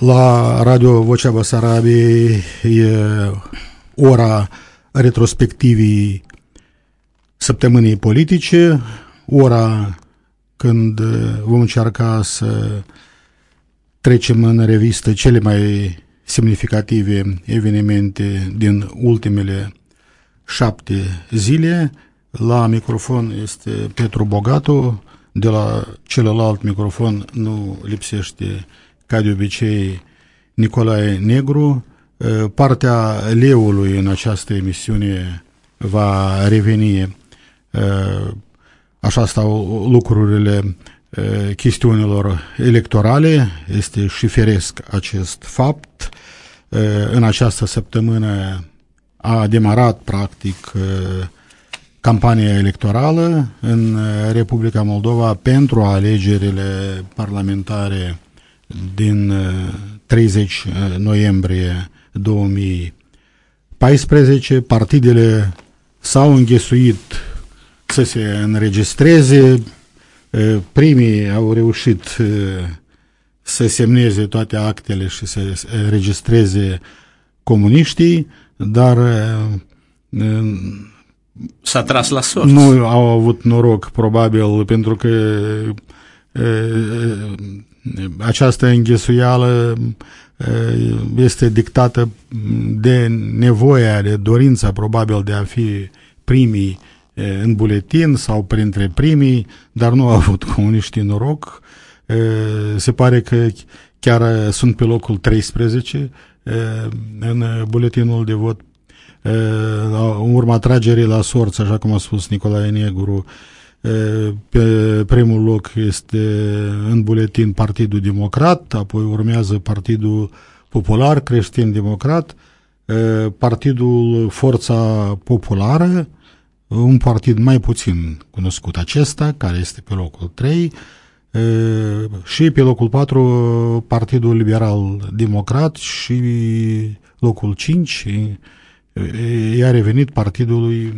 La Radio Vocea Basarabiei e ora retrospectivii săptămânii politice, ora când vom încerca să trecem în revistă cele mai semnificative evenimente din ultimele șapte zile. La microfon este Petru Bogatu, de la celălalt microfon nu lipsește, ca de obicei, Nicolae Negru. Partea leului în această emisiune va reveni, așa stau lucrurile, chestiunilor electorale. Este și feresc acest fapt. În această săptămână a demarat, practic, campania electorală în Republica Moldova pentru alegerile parlamentare din 30 noiembrie 2014. Partidele s-au înghesuit să se înregistreze. Primii au reușit să semneze toate actele și să înregistreze comuniștii, dar S-a tras la sorți. nu au avut noroc, probabil, pentru că e, această înghesuială este dictată de nevoia, de dorința, probabil, de a fi primii în buletin sau printre primii, dar nu au avut comuniștii noroc. Se pare că chiar sunt pe locul 13 în buletinul de vot în urma tragerii la sorți, așa cum a spus Nicolae Negru, pe primul loc este în buletin Partidul Democrat, apoi urmează Partidul Popular, Creștin Democrat, Partidul Forța Populară, un partid mai puțin cunoscut acesta, care este pe locul 3, și pe locul 4 Partidul Liberal Democrat și locul 5 i-a revenit Partidului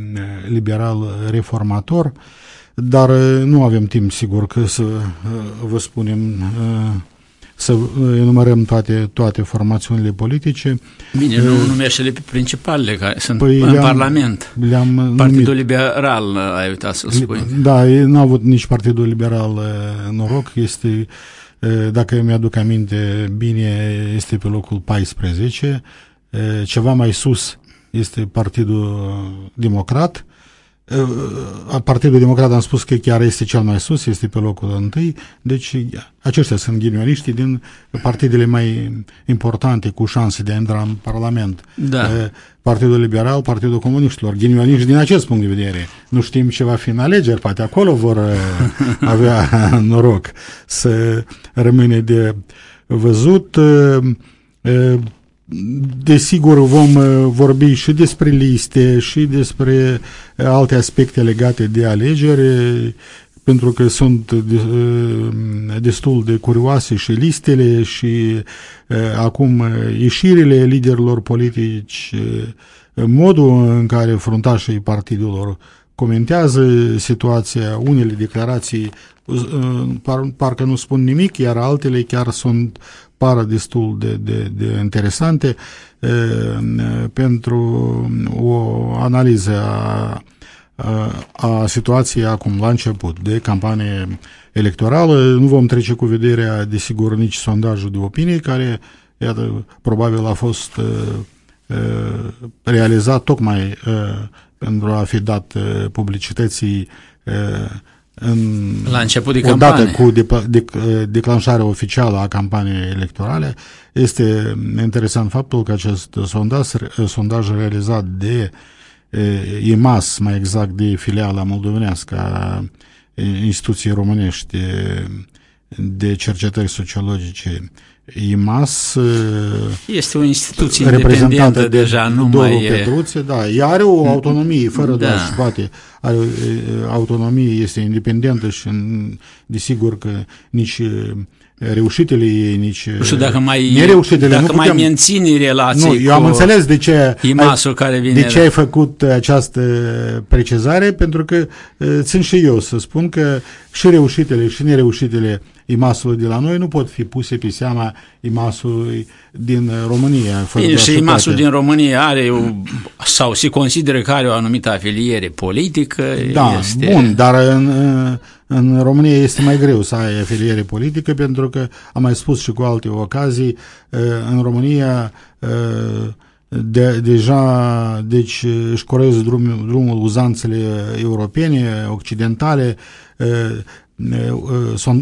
Liberal Reformator, dar nu avem timp, sigur, că să vă spunem, să enumerăm toate, toate formațiunile politice. Bine, nu numește-le pe principalele care sunt Păi în le-am- Parlament. le-am Partidul numit. Liberal, ai uitat să-l spui. Da, ei n-a avut nici Partidul Liberal eh, noroc, este, eh, dacă mi-aduc aminte bine, este pe locul 14, eh, ceva mai sus este Partidul Democrat, Eh, Partidul Democrat am spus că chiar este cel mai sus, este pe locul întâi, deci aceștia sunt ghinioniștii din partidele mai importante cu șanse de a intra în Parlament. Da. Eh, Partidul Liberal, Partidul Comuniștilor, ghinioniști din acest punct de vedere. Nu știm ce va fi în alegeri, poate acolo vor eh, avea noroc să rămâne de văzut. Eh, eh, Desigur vom uh, vorbi și despre liste și despre uh, alte aspecte legate de alegeri, uh, pentru că sunt de- uh, destul de curioase și listele și uh, acum uh, ieșirile liderilor politici, uh, modul în care fruntașii partidelor comentează situația, unele declarații uh, par, parcă nu spun nimic, iar altele chiar sunt pară destul de, de, de interesante uh, pentru o analiză a, a, a situației acum la început de campanie electorală. Nu vom trece cu vederea, desigur, nici sondajul de opinie, care, iată, probabil a fost uh, uh, realizat tocmai uh, pentru a fi dat uh, publicității uh, în, La început de odată campanie. cu de, de, declanșarea oficială a campaniei electorale, este interesant faptul că acest sondaj, sondaj realizat de eh, IMAS, mai exact de filiala moldovenească a instituției românești eh, de cercetări sociologice IMAS este o instituție independentă deja, nu Doru mai e... Petruțe, da, ea are o autonomie, fără Da. da. și poate, are uh, autonomie, este independentă și în- desigur că nici uh, reușitele ei, nici Nu știu dacă mai, nereușitele, dacă nu mai putem, menține relații nu, eu am cu înțeles de ce IMAS-ul care vine de ce ai făcut această precizare, pentru că uh, țin și eu să spun că și reușitele și nereușitele IMAS-ului de la noi nu pot fi puse pe seama IMAS-ului din uh, România. fără Bine, doar și să IMAS-ul toate. din România are o, sau se consideră că are o anumită afiliere politică. Da, este... bun, dar în, uh, în România este mai greu să ai afiliere politică pentru că, am mai spus și cu alte ocazii, uh, în România uh, de, deja deci își corez drum, drumul uzanțele europene, occidentale, uh, uh, son-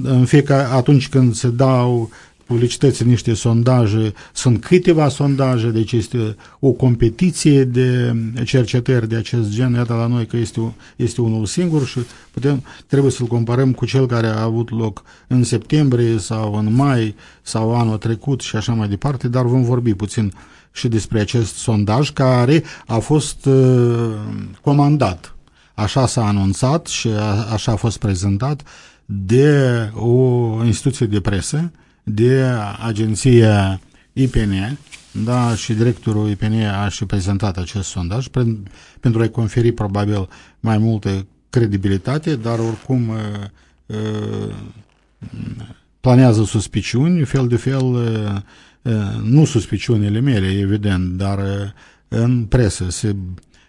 în fiecare, atunci când se dau publicității niște sondaje, sunt câteva sondaje, deci este o competiție de cercetări de acest gen, iată la noi că este, u- este unul singur și putem, trebuie să-l comparăm cu cel care a avut loc în septembrie sau în mai sau anul trecut și așa mai departe, dar vom vorbi puțin și despre acest sondaj care a fost uh, comandat. Așa s-a anunțat și a, așa a fost prezentat de o instituție de presă, de agenția IPN, da, și directorul IPN a și prezentat acest sondaj pre, pentru a-i conferi probabil mai multă credibilitate, dar oricum uh, uh, planează suspiciuni, fel de fel, uh, uh, nu suspiciunile mele, evident, dar uh, în presă, se,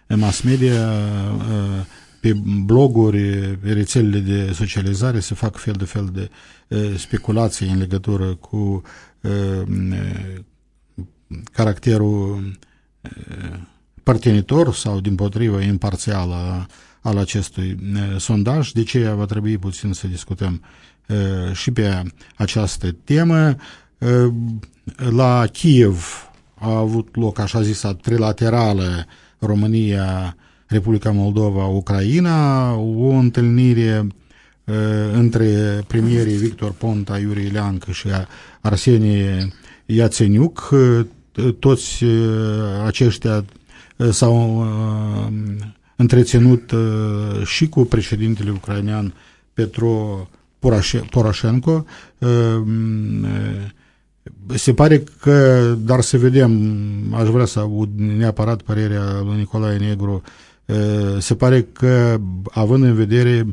în mass media, uh, pe bloguri, pe rețelele de socializare se fac fel de fel de uh, speculații în legătură cu uh, caracterul uh, părtinitor sau din potrivă imparțial a, al acestui uh, sondaj, de ce va trebui puțin să discutăm uh, și pe această temă. Uh, la Kiev a avut loc așa zisa trilaterală România, Republica Moldova, Ucraina, o întâlnire uh, între premierii Victor Ponta, Iurie Leancă și Arsenie Iațeniuc. Uh, toți uh, aceștia uh, s-au uh, întreținut uh, și cu președintele ucrainean Petro Poroșe- Poroșenko. Uh, uh, se pare că, dar să vedem, aș vrea să aud neapărat părerea lui Nicolae Negru, uh, se pare că, având în vedere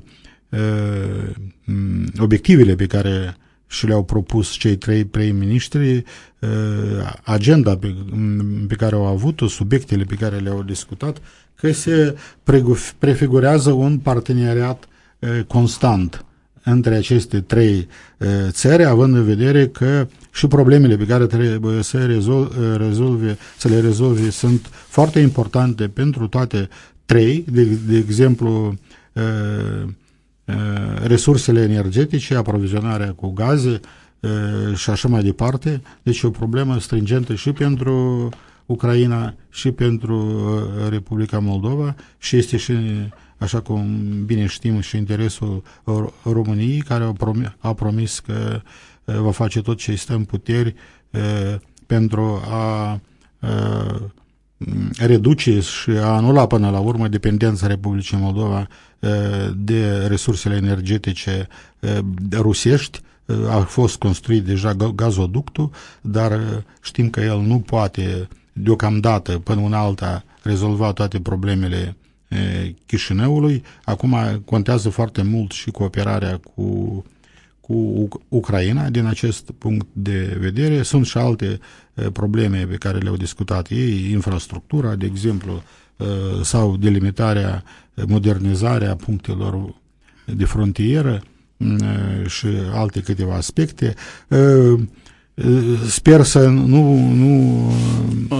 uh, m, obiectivele pe care și le-au propus cei trei prim-ministri, uh, agenda pe, m, pe care au avut-o, subiectele pe care le-au discutat, că se pregu- prefigurează un parteneriat uh, constant între aceste trei uh, țări, având în vedere că și problemele pe care trebuie să, rezol, uh, rezolve, să le rezolve sunt foarte importante pentru toate trei, de, de exemplu, uh, uh, resursele energetice, aprovizionarea cu gaze uh, și așa mai departe. Deci e o problemă stringentă și pentru Ucraina și pentru uh, Republica Moldova și este și așa cum bine știm, și interesul Ro- României, care a promis, a promis că uh, va face tot ce este în puteri uh, pentru a uh, reduce și a anula până la urmă dependența Republicii Moldova uh, de resursele energetice uh, rusești. Uh, A fost construit deja ga- gazoductul, dar uh, știm că el nu poate deocamdată până în alta rezolva toate problemele e, Chișinăului. Acum contează foarte mult și cooperarea cu, cu Uc- Ucraina din acest punct de vedere. Sunt și alte e, probleme pe care le-au discutat ei, infrastructura, de exemplu, e, sau delimitarea, e, modernizarea punctelor de frontieră e, și alte câteva aspecte. E, e, Sper să nu, nu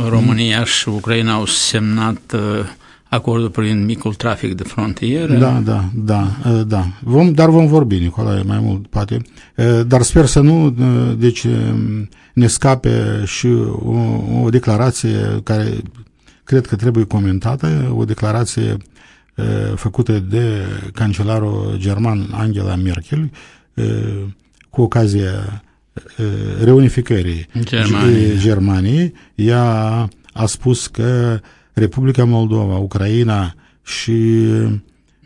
România și Ucraina au semnat uh, acordul privind micul trafic de frontieră. Da, da, da, uh, da. Vom, dar vom vorbi, Nicolae, mai mult, poate. Uh, Dar sper să nu, uh, deci, um, ne scape și o, o declarație care cred că trebuie comentată, o declarație uh, făcută de cancelarul german Angela Merkel uh, cu ocazia reunificării Germaniei. Germaniei. Ea a spus că Republica Moldova, Ucraina și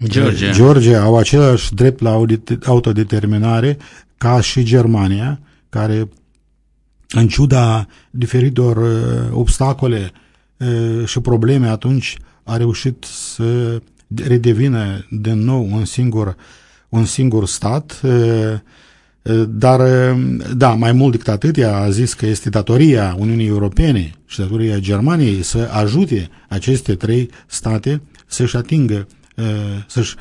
Georgia. Georgia au același drept la audit- autodeterminare ca și Germania, care în ciuda diferitor uh, obstacole uh, și probleme atunci a reușit să redevină din nou un singur, un singur stat, uh, uh, dar, uh, da, mai mult decât atât, ea a zis că este datoria Uniunii Europene și datoria Germaniei să ajute aceste trei state să-și atingă, uh, să-și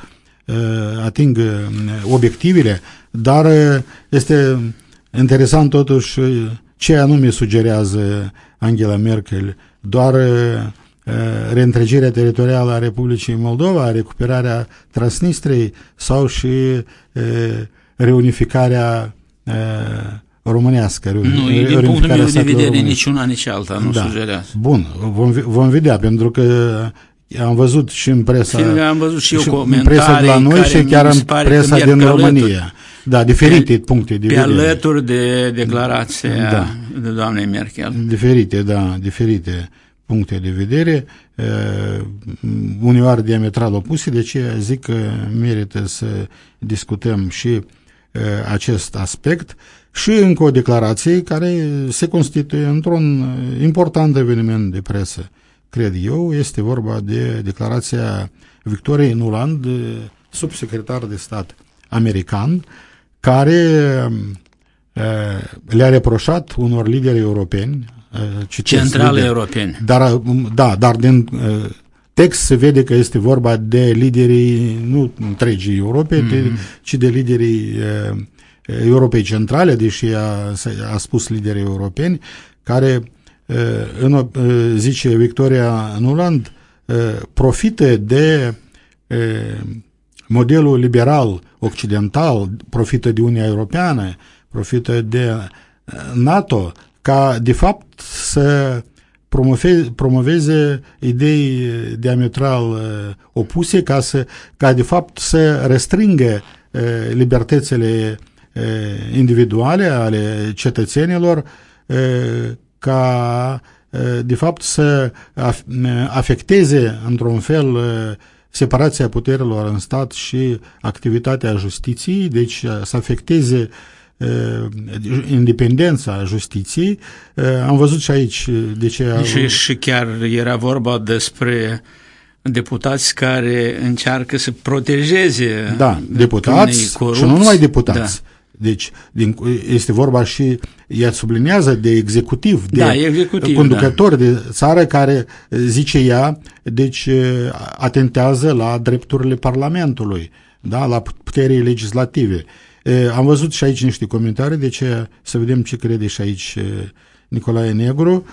uh, atingă uh, obiectivele, dar uh, este interesant totuși uh, ce anume sugerează Angela Merkel, doar uh, reîntregirea teritorială a Republicii Moldova, recuperarea Transnistriei sau și uh, reunificarea uh, românească. Nu, reuni- din punctul reunificarea meu de statelor vedere, românești. nici una, nici alta nu Da. sugerează. Bun, vom, ve- vom vedea, pentru că am văzut și în presa, Fiindcă am văzut și eu în comentarii presa de la noi care și chiar mi se în pare că presa merg din pe România. alături. Da, diferite puncte de Pe vedere. alături de declarația Da. de doamnei Merkel. Diferite, da, diferite puncte de vedere, uh, uneori diametral opuse, de aceea zic că merită să discutăm și uh, acest aspect și încă o declarație care se constituie într-un uh, important eveniment de presă, cred eu, este vorba de declarația Victoriei Nuland, uh, subsecretar de stat american, care uh, le-a reproșat unor lideri europeni, uh, citesc, Centrale lideri, europene. dar, um, da, dar din uh, text se vede că este vorba de liderii, nu întregii Europe, mm-hmm. de, ci de liderii uh, Europei Centrale, deși a, a spus liderii europeni, care, uh, în, uh, zice Victoria Nuland, uh, profită de uh, modelul liberal occidental, profită de Uniunea Europeană, profită de uh, NATO, ca de fapt să promoveze, promoveze idei diametral uh, opuse ca, să, ca de fapt să restrângă uh, libertățile uh, individuale ale cetățenilor uh, ca uh, de fapt să af- afecteze într-un fel uh, separația puterilor în stat și activitatea justiției, deci uh, să afecteze uh, independența justiției. Uh, am văzut și aici uh, de ce... Și, și chiar era vorba despre deputați care încearcă să protejeze Da, deputați corupți. și nu numai deputați. Da. Deci din, este vorba și, ea sublinează de executiv, de Da, executiv, conducător de țară care, zice ea, deci atentează la drepturile Parlamentului, da, la puterii legislative. Am văzut și aici niște comentarii, de ce să vedem ce crede și aici Nicolae Negru.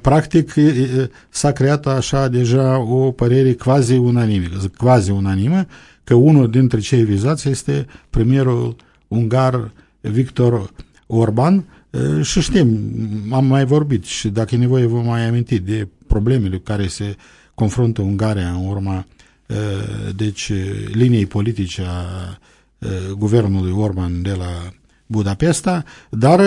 Practic s-a creat așa deja o părere quasi unanimă, quasi unanimă, că unul dintre cei vizați este premierul ungar Victor Orban și știm, am mai vorbit și dacă e nevoie vom mai aminti de problemele cu care se confruntă Ungaria în urma deci liniei politice a guvernului Orban de la Budapesta, dar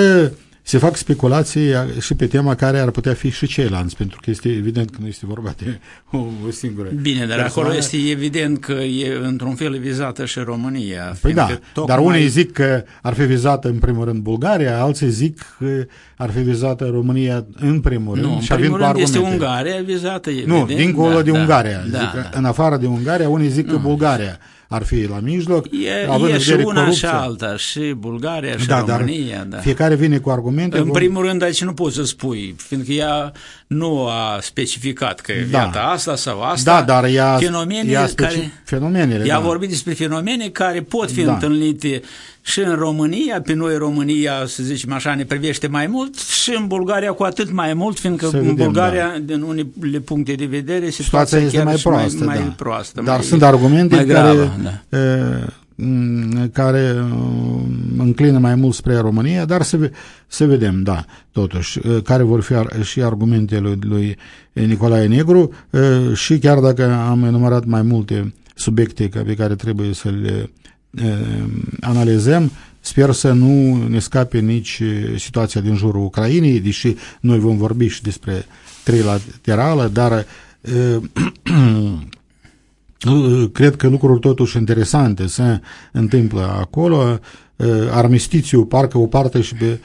se fac speculații și pe tema care ar putea fi și ceilalți, pentru că este evident că nu este vorba de o, o singură Bine, dar acolo este evident că e într-un fel vizată și România. Păi da, tocmai... dar unii zic că ar fi vizată în primul rând Bulgaria, alții zic că ar fi vizată România în primul rând. Nu, și în primul rând argumente. este Ungaria vizată, evident. Nu, dincolo da, de da, Ungaria. Da, zic, da. În afară de Ungaria, unii zic că Bulgaria ar fi la mijloc. E, e și una corupție. și alta, și Bulgaria și da, România. Da. Fiecare vine cu argumente. În vom... primul rând, aici nu poți să spui, fiindcă ea nu a specificat că da. iată asta sau asta. Da, dar ea, fenomenele ea specif... care, fenomenele, ea da. a vorbit despre fenomene care pot fi da. întâlnite și în România, pe noi România, să zicem așa, ne privește mai mult și în Bulgaria cu atât mai mult, fiindcă să în vedem, Bulgaria, da. din unele puncte de vedere, situația este mai proastă, mai, da. mai proastă. Dar mai, sunt argumente mai care, gravă, da. e, care înclină mai mult spre România, dar să, să vedem, da, totuși, care vor fi și argumentele lui, lui Nicolae Negru și chiar dacă am enumerat mai multe subiecte pe care trebuie să le analizăm, Sper să nu ne scape nici situația din jurul Ucrainei, deși noi vom vorbi și despre trilaterală, dar cred că lucruri totuși interesante se întâmplă acolo. Armistițiu, parcă o parte și pe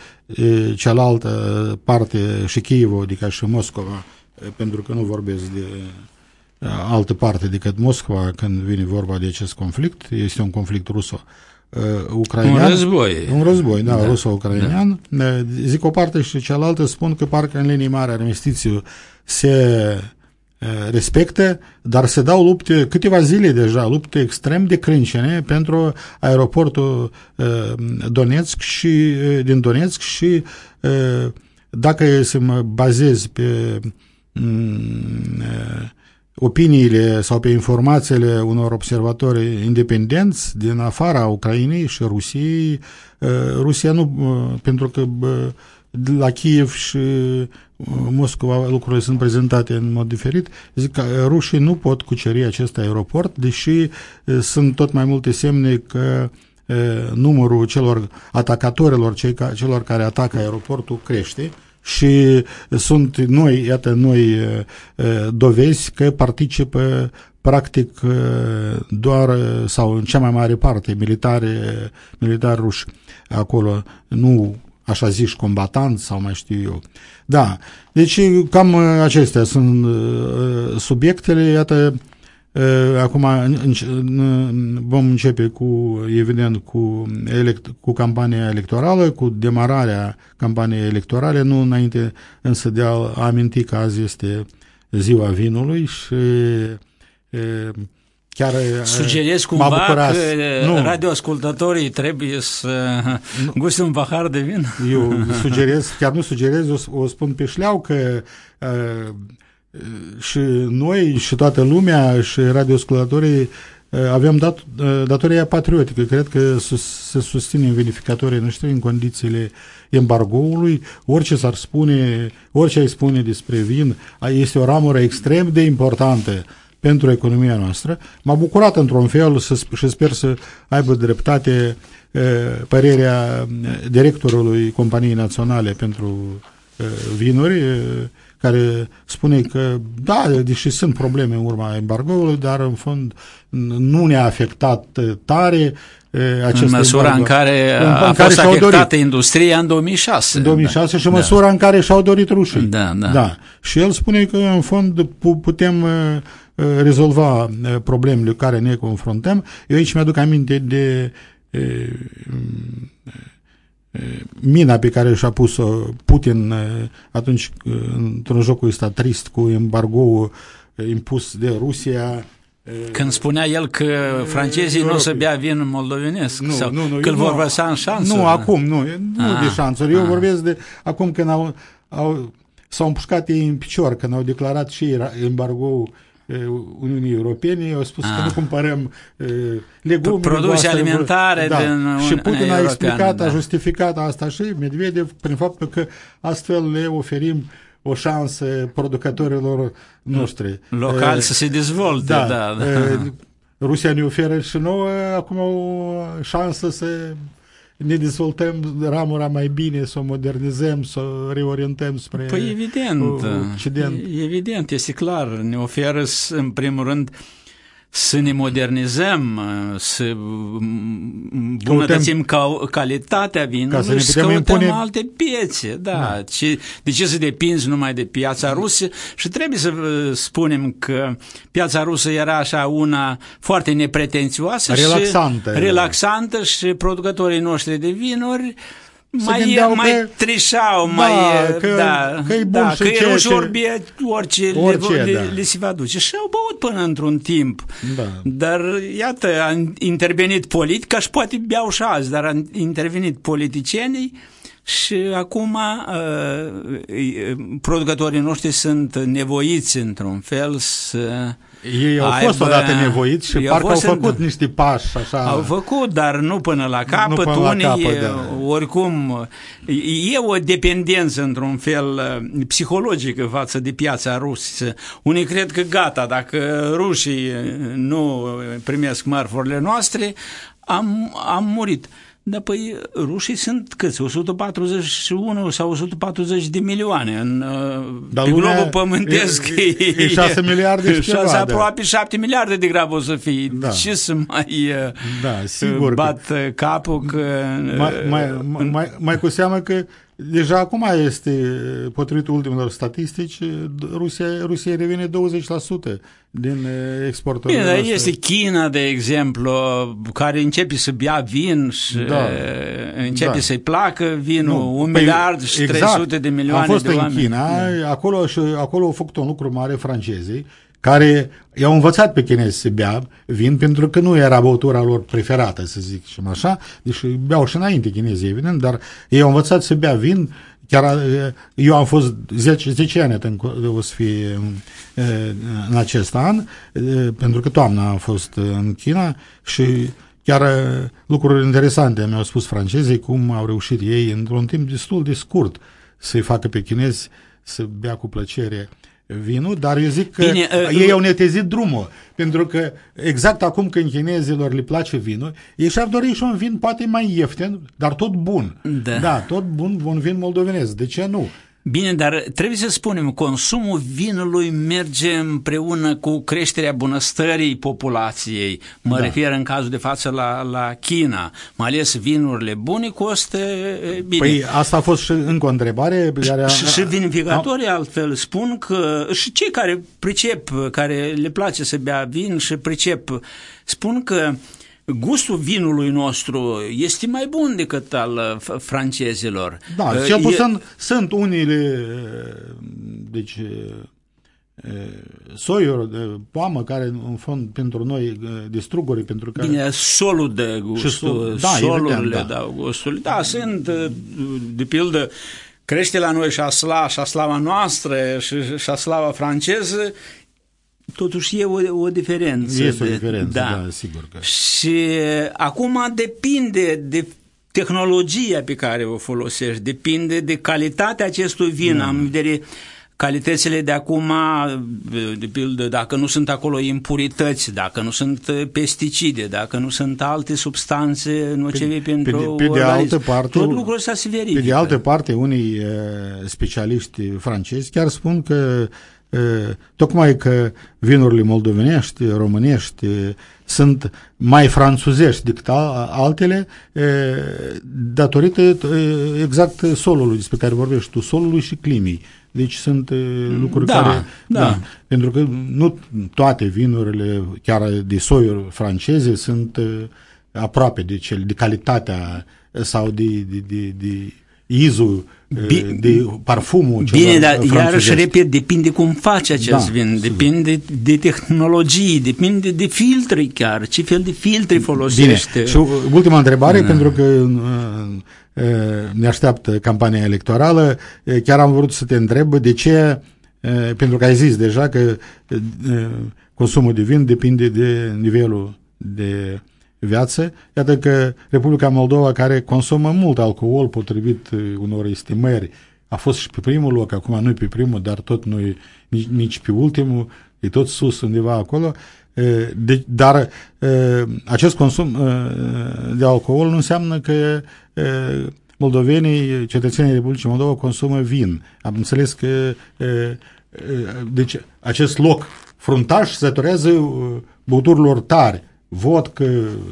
cealaltă parte și Kiev, adică și Moscova, pentru că nu vorbesc de altă parte decât Moscova când vine vorba de acest conflict. Este un conflict ruso ucrainean. Un război. Un război, da, da. ruso-ucrainean. Da. Zic o parte și cealaltă spun că parcă în linii mari armistițiu se respecte, dar se dau lupte câteva zile deja, lupte extrem de crâncene pentru aeroportul Donetsk și, din Donetsk și dacă să mă bazez pe opiniile sau pe informațiile unor observatori independenți din afara Ucrainei și Rusiei, Rusia nu, pentru că la Kiev și Moscova lucrurile sunt prezentate în mod diferit, zic că rușii nu pot cuceri acest aeroport, deși sunt tot mai multe semne că numărul celor atacatorilor, cei ca, celor care atacă aeroportul crește și sunt noi, iată noi dovezi că participă practic doar sau în cea mai mare parte militare, militari ruși acolo, nu așa zici, combatanți sau mai știu eu. Da, deci cam acestea sunt uh, subiectele, iată, uh, acum vom începe cu, evident, cu, elect, cu campania electorală, cu demararea campaniei electorale, nu înainte însă de a aminti că azi este ziua vinului și uh, chiar Sugerez cumva că nu. radioascultătorii trebuie să nu. guste un pahar de vin? Eu sugerez, chiar nu sugerez, o, o spun pe șleau că uh, și noi și toată lumea și radioascultătorii uh, avem dat, uh, datoria patriotică. Cred că sus, se susține verificatorii noștri în condițiile embargoului. Orice s-ar spune, orice ai spune despre vin, este o ramură extrem de importantă pentru economia noastră. M-a bucurat într-un fel să, și sper să aibă dreptate părerea directorului Companiei Naționale pentru vinuri, care spune că, da, deși sunt probleme în urma embargoului, dar în fond nu ne-a afectat tare acest În măsura embargo. în care a, în, în fost care afectată dorit. industria în 2006. În 2006 da. și în da. măsura în care și-au dorit rușii. Da, da. da. Și el spune că, în fond, putem Uh, rezolva uh, problemele cu care ne confruntăm. Eu aici mi-aduc aminte de uh, mina pe care și-a pus-o Putin atunci într-un joc ăsta trist cu embargoul impus de Rusia când spunea el că francezii nu o să bea vin moldovenesc nu, sau nu, nu, că îl vor văsa în șansă. Nu, acum, nu, nu ah, de șansuri. Eu ah. vorbesc de acum când au, au, s-au împușcat ei în picior, când au declarat și embargoul Uniunii Europene au spus ah. că nu cumpărăm legume. Produse alimentare da. din Și Putin a explicat, da. a justificat asta și Medvedev prin faptul că astfel le oferim o șansă producătorilor noștri. Local să se dezvolte, da. da, da. Rusia ne oferă și nouă acum o șansă să ne dezvoltăm ramura mai bine, să o modernizăm, să o reorientăm spre Păi evident, Occident. evident, este clar, ne oferă în primul rând să ne modernizăm, să îmbunătățim ca, calitatea vinului ca să și să căutăm impune... alte piețe. Da. da. Ce, de ce să depinzi numai de piața rusă? Și trebuie să spunem că piața rusă era așa una foarte nepretențioasă relaxantă, și relaxantă și producătorii noștri de vinuri mai, mai că, trișau, da, mai, că, da, că e bun da, și că e ușor bie orice, orice le, da. le, le se va duce. Și au băut până într-un timp. Da. Dar, iată, a intervenit politica și poate beau și azi, dar a intervenit politicienii și acum uh, producătorii noștri sunt nevoiți într-un fel să ei au aibă, fost odată nevoiți și parcă au făcut în... niște pași așa. Au făcut, dar nu până la capăt. Nu până Unii, la capăt, da. oricum, e o dependență într-un fel uh, psihologică față de piața rusă. Unii cred că gata, dacă rușii nu primesc mărfurile noastre, am, am murit. Da, păi rușii sunt câți? 141 sau 140 de milioane în Dar pe globul pământesc. E, e, e 6 miliarde și ceva, aproape da. 7 miliarde de grabă o să fie. Da. Ce să mai da, sigur bat că... capul că... Mai, mai, mai, mai cu seamă că Deja acum este, potrivit ultimelor statistici, Rusia, Rusia revine 20% din exportul. Bine, dar este China, de exemplu, care începe să bea vin și da. începe da. să-i placă vinul, nu, un păi, miliard și exact. 300 de milioane Am fost de în oameni. China, da. acolo, și, acolo au făcut un lucru mare francezii, care i-au învățat pe chinezi să bea vin pentru că nu era băutura lor preferată, să zic și așa, deci beau și înainte chinezii, evident, dar ei au învățat să bea vin, chiar eu am fost 10, 10 ani atent, o să fie în acest an, pentru că toamna am fost în China și chiar lucruri interesante mi-au spus francezii cum au reușit ei într-un timp destul de scurt să-i facă pe chinezi să bea cu plăcere vinul, dar eu zic că Bine, uh, ei au netezit drumul, pentru că exact acum când chinezilor le place vinul, ei și-ar dori și un vin poate mai ieftin, dar tot bun. Da, da tot bun, un vin moldovenesc. De ce nu? Bine, dar trebuie să spunem, consumul vinului merge împreună cu creșterea bunăstării populației. Mă da. refer în cazul de față la, la China. Mai ales vinurile bune costă bine. Păi asta a fost și încă o întrebare. Care și, și vinificatorii a... altfel spun că și cei care pricep, care le place să bea vin și pricep, spun că uh, gustul vinului nostru este mai bun decât al uh, francezilor. Da, uh, cel puțin e... sunt unele deci soiuri de poamă care în fond pentru noi distruguri pentru că Bine, solul de gustul, da, solurile evident, da. da gustul. Da, sunt de pildă crește la noi șasla, șaslava noastră și șaslava franceză totuși e o, o diferență. Este o diferență, da, da sigur că. Și acum depinde de tehnologia pe care o folosești, depinde de calitatea acestui vin, da. am în vedere calitățile de acum, de pildă, dacă nu sunt acolo impurități, dacă nu sunt pesticide, dacă nu sunt alte substanțe nocive pe, pentru pe, pe de altă parte, tot lucrul ăsta se verifică. Pe de altă parte, unii uh, specialiști francezi chiar spun că tocmai că vinurile moldovenești, românești sunt mai franțuzești decât altele datorită exact solului despre care vorbești tu, solului și climii. Deci sunt lucruri da, care... Da. da. Pentru că nu toate vinurile, chiar de soiuri franceze, sunt aproape de cel, de calitatea sau de, de, de, de izul Bine, de parfumul Bine, dar iarăși repet, depinde cum faci acest da, vin, depinde de tehnologii, depinde de filtri chiar, ce fel de filtri folosește. Bine, și ultima întrebare, da. pentru că uh, uh, ne așteaptă campania electorală, uh, chiar am vrut să te întreb de ce, pentru că ai zis deja că consumul de vin depinde de nivelul de viață. Iată că Republica Moldova, care consumă mult alcool potrivit uh, unor estimări, a fost și pe primul loc, acum nu pe primul, dar tot nu e nici, nici pe ultimul, e tot sus undeva acolo. Uh, de, dar uh, acest consum de alcool nu înseamnă că moldovenii, cetățenii Republicii Moldova consumă vin. Am înțeles că deci acest loc fruntaș se datorează băuturilor tari vodcă,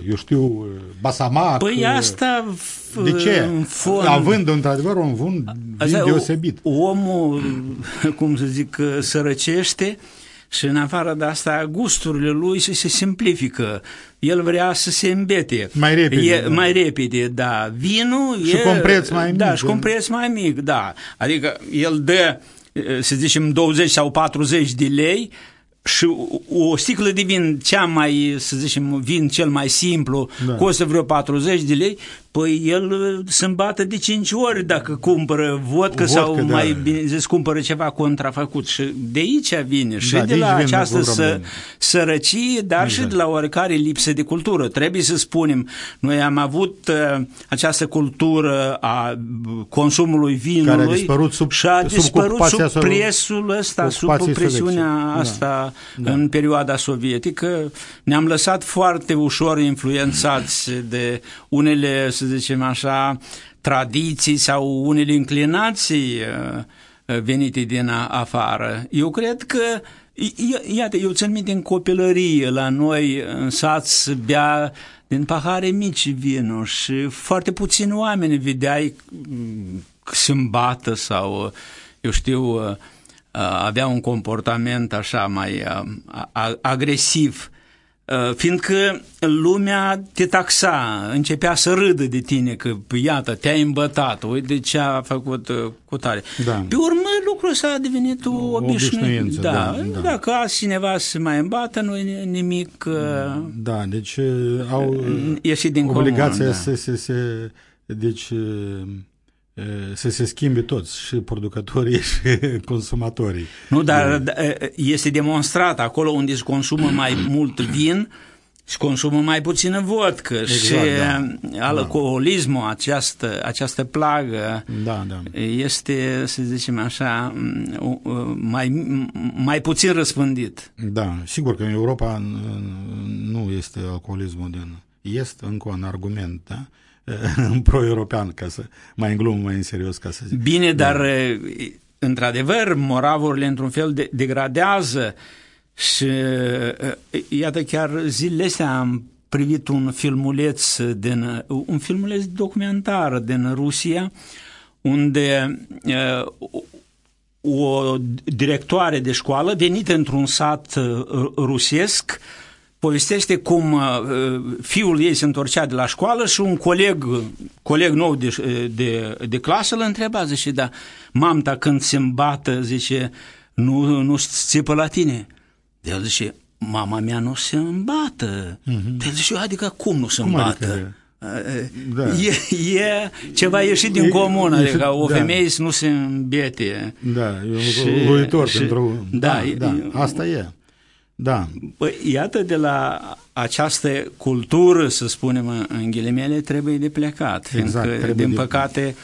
eu știu, basamac. Păi asta... De ce? Fond, Având într-adevăr un vin deosebit. Omul, cum să zic, sărăcește și în afară de asta gusturile lui se, se simplifică. El vrea să se îmbete. Mai repede. E, da. Mai repede, da. Vinul și e... cu un preț mai mic. Da, și cu un preț mai mic, da. Adică el dă, să zicem, 20 sau 40 de lei și o sticlă de vin cea mai, să zicem, vin cel mai simplu, da. costă vreo 40 de lei, Păi el uh, se îmbată de 5 ori dacă cumpără vodcă, vodcă sau da. mai bine zis cumpără ceva contrafăcut și de aici vine și da, de, de la această să, sărăcie, dar exact. și de la oricare lipsă de cultură. Trebuie să spunem, noi am avut uh, această cultură a consumului vinului care a dispărut sub, și a dispărut sub, sub presul ăsta, sub presiunea asta da. Da. în perioada sovietică. Ne-am lăsat foarte ușor influențați de unele, să să zicem așa, tradiții sau unele inclinații venite din afară. Eu cred că Iată, eu țin minte în copilărie la noi în sat să bea din pahare mici vinul și foarte puțini oameni vedeai mm, sâmbată sau, eu știu, avea un comportament așa mai agresiv Uh, fiindcă lumea te taxa, începea să râdă de tine că, păi, iată, te-ai îmbătat, uite ce a făcut uh, cu tare. Da. Pe urmă, lucrul ăsta a devenit o, o obișnuință. Da, da, da. Dacă azi cineva se mai îmbată, nu e nimic... Uh, da, deci au ieșit din obligația comun, da. să se... se deci să se schimbe toți, și producătorii și consumatorii. Nu, dar este demonstrat acolo unde se consumă mai mult vin și consumă mai puțină vodcă exact, și da. alcoolismul, această, această plagă da, da. este, să zicem așa, mai, mai puțin răspândit. Da, sigur că în Europa nu este alcoolismul din est încă un argument, da? pro-european, ca să mai în glumă, mai în serios, ca să zic. Bine, da. dar într-adevăr, moravurile într-un fel de, degradează și iată chiar zilele astea am privit un filmuleț din, un filmuleț documentar din Rusia unde o directoare de școală venită într-un sat rusesc povestește cum uh, fiul ei se întorcea de la școală și un coleg, coleg nou de, de, de clasă îl întreabă, zice, da, mamta când se îmbată, zice, nu, nu țipă la tine. El zice, mama mea nu se îmbată. Mm-hmm. El zice, adică cum nu se cum îmbată? Adică? Da. E, e ceva ieșit din e, comun, adică o da. femeie să nu se îmbete. Da, e un uluitor pentru... Da, da, da, asta e. Da. Păi, iată, de la această cultură, să spunem în ghilimele, trebuie de plecat, exact, fiindcă, din de... păcate,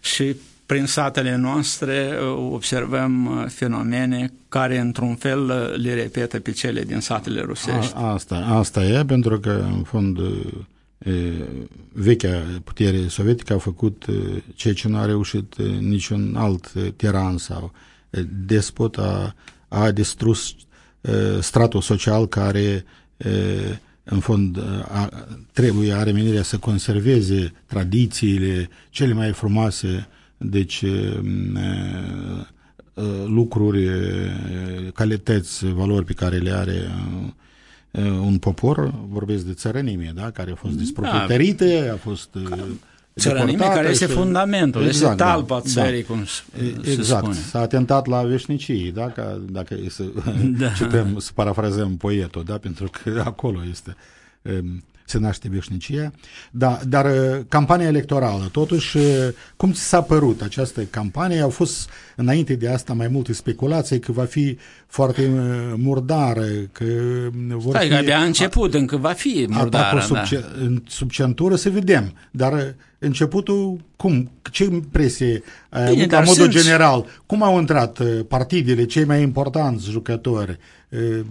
și prin satele noastre uh, observăm uh, fenomene care, într-un fel, uh, le repetă pe cele din satele rusești. A, asta, asta e, pentru că, în fond, e, vechea putere sovietică a făcut ceea ce nu a reușit niciun alt tiran sau despot, a, a distrus Uh, stratul social care uh, în fond uh, trebuie, are menirea să conserveze tradițiile cele mai frumoase, deci lucruri, calități, valori pe care le are un popor, vorbesc de țărănime, da? care a fost da. despropătărită, a fost... Țărănime care este fundamentul, exact, este da. talpa da, țării, da. cum se Exact, spune. s-a atentat la veșnicii, da? Ca, dacă e să da. citem, să parafrazăm poetul, da? pentru că acolo este um, se naște veșnicia. Da, dar uh, campania electorală, totuși, uh, cum ți s-a părut această campanie? Au fost înainte de asta mai multe speculații că va fi foarte uh, murdară, că vor Stai, fi... abia a început, a, încă va fi murdară. Sub, da. sub centură să vedem, dar începutul, cum, ce impresie Bine, la modul sunt... general, cum au intrat partidele, cei mai importanți jucători,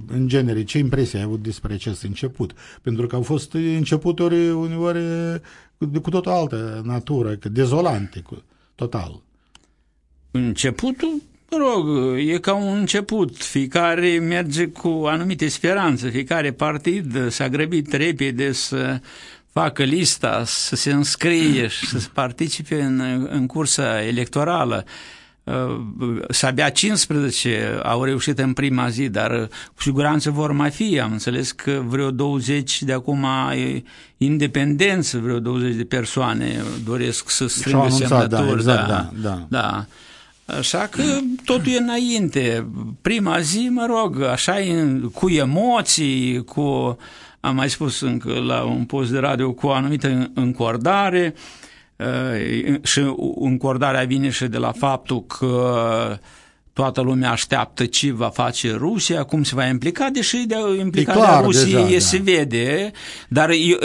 în genere, ce impresie ai avut despre acest început? Pentru că au fost începuturi uneori de cu tot altă natură, dezolante, cu, total. Începutul, mă rog, e ca un început. Fiecare merge cu anumite speranțe, fiecare partid s-a grăbit repede să facă lista, să se înscrie și să participe în, în cursa electorală. Uh, să abia 15 au reușit în prima zi, dar uh, cu siguranță vor mai fi. Am înțeles că vreo 20 de acum independență, vreo 20 de persoane doresc să strângă da, semnături. Da, exact, da, da, da. Așa că totul e înainte. Prima zi, mă rog, așa cu emoții, cu, am mai spus încă la un post de radio, cu o anumită încordare, uh, și încordarea vine și de la faptul că toată lumea așteaptă ce va face Rusia, cum se va implica, deși de implicarea clar, Rusiei deja, se da. vede, dar eu,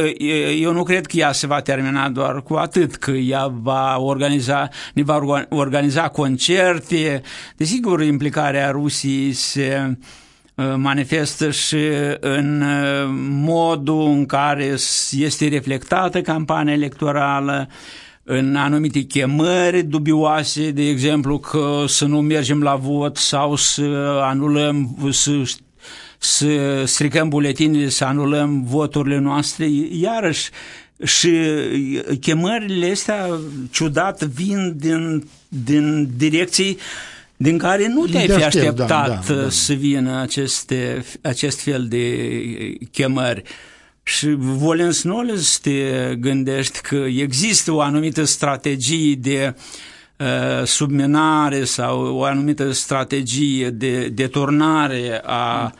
eu nu cred că ea se va termina doar cu atât, că ea va organiza, ne va organiza concerte. Desigur, implicarea Rusiei se manifestă și în modul în care este reflectată campania electorală, în anumite chemări dubioase, de exemplu că să nu mergem la vot sau să anulăm, să, să stricăm buletinile, să anulăm voturile noastre, iarăși și chemările astea ciudat vin din, din direcții din care nu te-ai fi așteptat da, da, da. să vină aceste, acest fel de chemări. Și volens nolens te gândești că există o anumită strategie de uh, subminare sau o anumită strategie de deturnare a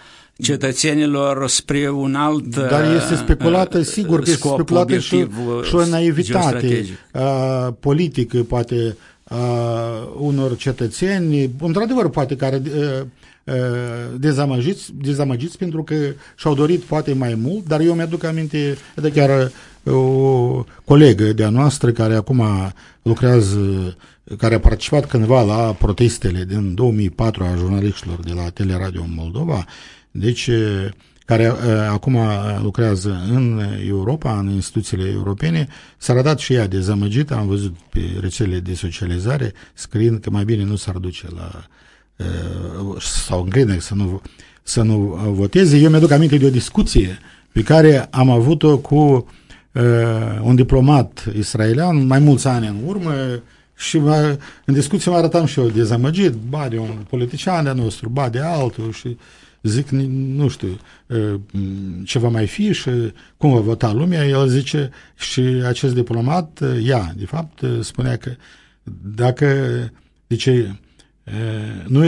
cetățenilor spre un alt Dar este speculată, uh, sigur că este speculată și, și o naivitate uh, politică, poate, a unor cetățeni, într-adevăr, poate care uh, dezamăgiți, dezamăgiți pentru că și-au dorit poate mai mult, dar eu mi-aduc aminte de chiar o colegă de-a noastră care acum lucrează, care a participat cândva la protestele din 2004 a jurnaliștilor de la Teleradio în Moldova, deci care uh, acum lucrează în Europa, în instituțiile europene, s-a arătat și ea dezamăgită, am văzut pe rețelele de socializare, scriind că mai bine nu s-ar duce la uh, sau în Greenex să nu, să nu voteze. Eu mi-aduc aminte de o discuție pe care am avut-o cu uh, un diplomat israelian mai mulți ani în urmă și mă, în discuție mă arătam și eu dezamăgit, ba de un politician de nostru, ba de altul și zic, nu știu, ce va mai fi și cum va vota lumea, el zice și acest diplomat, ea, de fapt, spunea că dacă, zice, nu,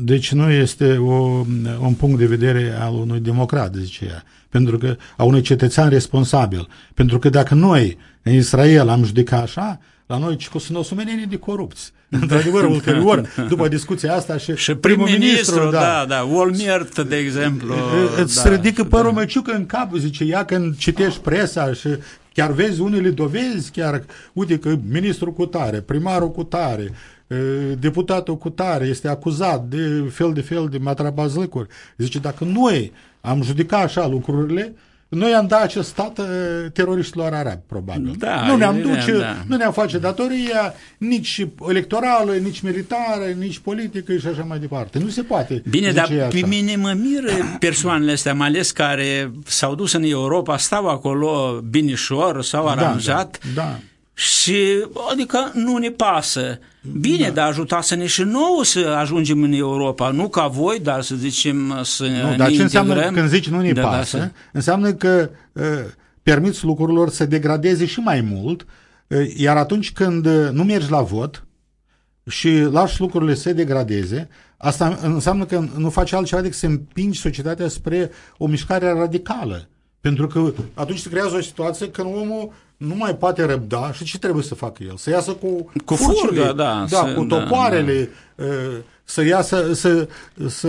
deci nu este o, un punct de vedere al unui democrat, zice ea, pentru că a unui cetățean responsabil. Pentru că dacă noi, în Israel, am judecat așa, la noi ci sunt o sumenenie de corupți. Într-adevăr, ulterior, după discuția asta și, și prim-ministru, da, da, da, Olmert, de exemplu. Îți da, ridică părul da. măciucă în cap, zice, ea când citești presa și chiar vezi unele dovezi, chiar, uite că ministrul cu tare, primarul cu tare, deputatul cu tare este acuzat de fel de fel de matrabazlăcuri. Zice, dacă noi am judecat așa lucrurile, noi am dat acest stat uh, teroriștilor arabi, probabil. Da, nu ne-am duce, da. nu ne-am face datoria nici electorală, nici militară, nici politică și așa mai departe. Nu se poate. Bine, dar asta. pe mine mă miră persoanele astea, mai ales care s-au dus în Europa, stau acolo binișor, s-au da, aranjat. Da, da și adică nu ne pasă. Bine, da. dar ajutați-ne și nouă să ajungem în Europa, nu ca voi, dar să zicem să nu, ne dar ce înseamnă când zici nu ne da, pasă? Da, să... Înseamnă că uh, permiți lucrurilor să degradeze și mai mult, uh, iar atunci când nu mergi la vot și lași lucrurile să degradeze, asta înseamnă că nu faci altceva decât să împingi societatea spre o mișcare radicală. Pentru că atunci se creează o situație când omul nu mai poate răbda și ce trebuie să facă el? Să iasă cu, cu furcile, da, da, da să, cu da, topoarele, da, da. să iasă, să, să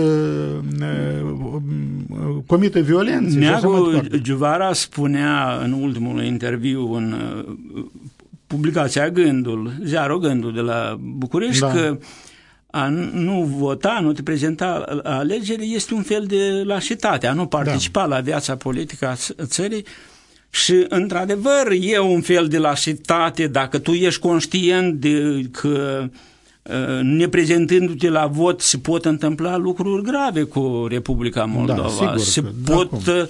comite violențe. Neagu Giuvara spunea în ultimul interviu în publicația Gândul, ziarul Gândul de la București, da. că a nu vota, nu te prezenta la alegeri este un fel de lașitate, a nu participa da. la viața politică a țării și, într-adevăr, e un fel de lașitate dacă tu ești conștient de că ă, neprezentându-te la vot se pot întâmpla lucruri grave cu Republica da, Moldova. Da, sigur se că, pot, da, cum?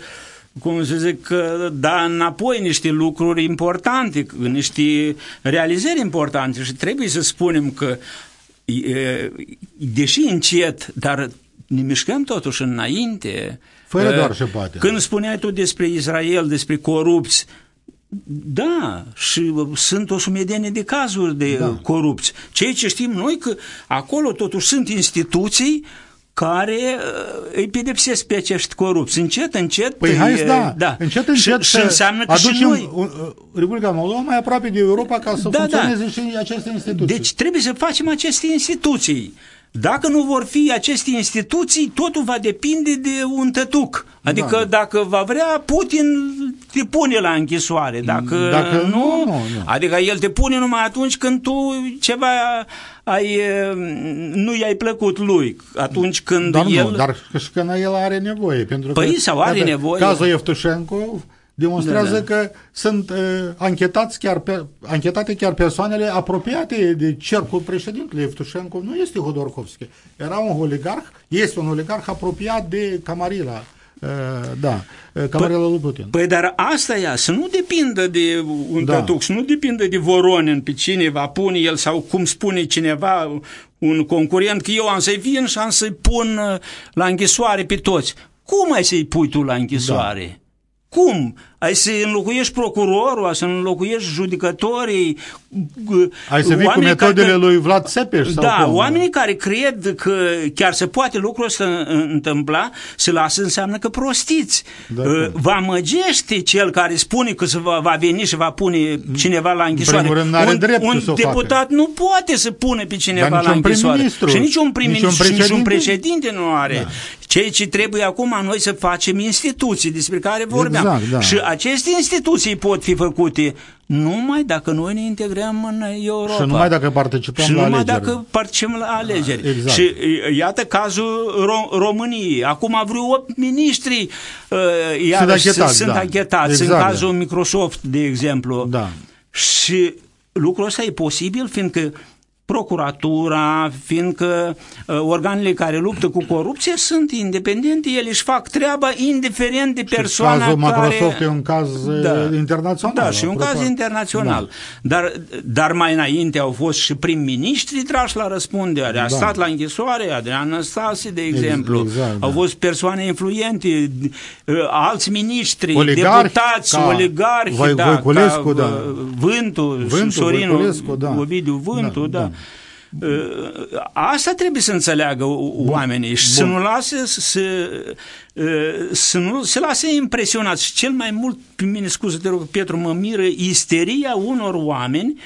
cum să zic, da înapoi niște lucruri importante, niște realizări importante și trebuie să spunem că deși încet, dar ne mișcăm totuși înainte. Fără doar și poate. Când spuneai tu despre Israel, despre corupți, da, și sunt o sumedenie de cazuri de da. corupți. Ceea ce știm noi că acolo totuși sunt instituții care uh, îi pedepsesc pe acești corupți. Încet, încet... Păi hai da, da. încet, încet și, și înseamnă că și noi... Republica Moldova mai aproape de Europa ca să da, funcționeze da. și aceste instituții. Deci trebuie să facem aceste instituții. Dacă nu vor fi aceste instituții, totul va depinde de un tătuc. Adică da. dacă va vrea Putin, te pune la închisoare. Dacă, Dacă nu, nu, nu, nu. adică el te pune numai atunci când tu ceva ai, nu i-ai plăcut lui, atunci când dar el... Nu, dar și când el are nevoie. Pentru păi că, sau are iată, nevoie. Cazul Evtușenko demonstrează Da, da. că sunt uh, anchetați chiar pe, anchetate chiar persoanele apropiate de cercul președintelui Evtușenko. Nu este Hodorkovski. Era un oligarh, este un oligarh apropiat de Camarila. Uh, da, uh, Camarila lui Putin. Păi dar asta ea, să nu depindă de un Da. da. tătuc, să nu depindă de Voronin, pe cine va pune el sau cum spune cineva, un concurent, că eu am să-i vin și am să-i pun uh, la închisoare pe toți. Cum ai să-i pui tu la închisoare? Da. Cum? Ai să înlocuiești procurorul, ai să înlocuiești judecătorii, g- Ai să vii cu oamenii metodele care- lui Vlad Țepeș? Sau da, cum? oamenii care cred că chiar se poate lucrul ăsta întâmpla, se lasă înseamnă că prostiți. Da, Uh, cum? Vă amăgește cel care spune că se va, va veni și va pune cineva la închisoare. primul rând, n-are un dreptul un să o deputat nu poate să pune pe cineva Dar la niciun închisoare. prim-ministru, Și niciun prim-ministru niciun și niciun președinte. președinte nu are. Da. Ceea ce trebuie acum noi să facem instituții despre care vorbeam. Exact, da. Și aceste instituții pot fi făcute numai dacă noi ne integrăm în Europa. Și numai dacă participăm Și la numai alegeri. dacă participăm la alegeri. Exact. Și e, iată cazul Ro- României. Acum vreo 8 ministri uh, iarăși anchetați, sunt da. anchetați. Exact, în da. cazul Microsoft, de exemplu. Da. Și lucrul ăsta e posibil fiindcă procuratura, fiindcă uh, organele care luptă cu corupție sunt independente, ele își fac treaba indiferent de persoana cazul care... Microsoft e un caz uh, internațional, Da, și un apropo. caz internațional. Da. Dar, dar mai înainte au fost și prim-ministri trași la răspundere. A Da. stat la închisoare Adrian Năstase, de exemplu. exact, da. Au fost persoane influente, uh, alți miniștri, Oligarhi, deputați, ca oligarhi, Voi- da, Voiculescu, ca, da. uh, Vântu, Vântu, Sorin Voiculescu, da. Ovidiu Vântu, Da, da. da. Uh, Asta trebuie să înțeleagă oamenii și să nu lase să, uh, să nu se lase impresionați. Și cel mai mult, pe mine, scuză te rog, Pietru, mă miră isteria unor oameni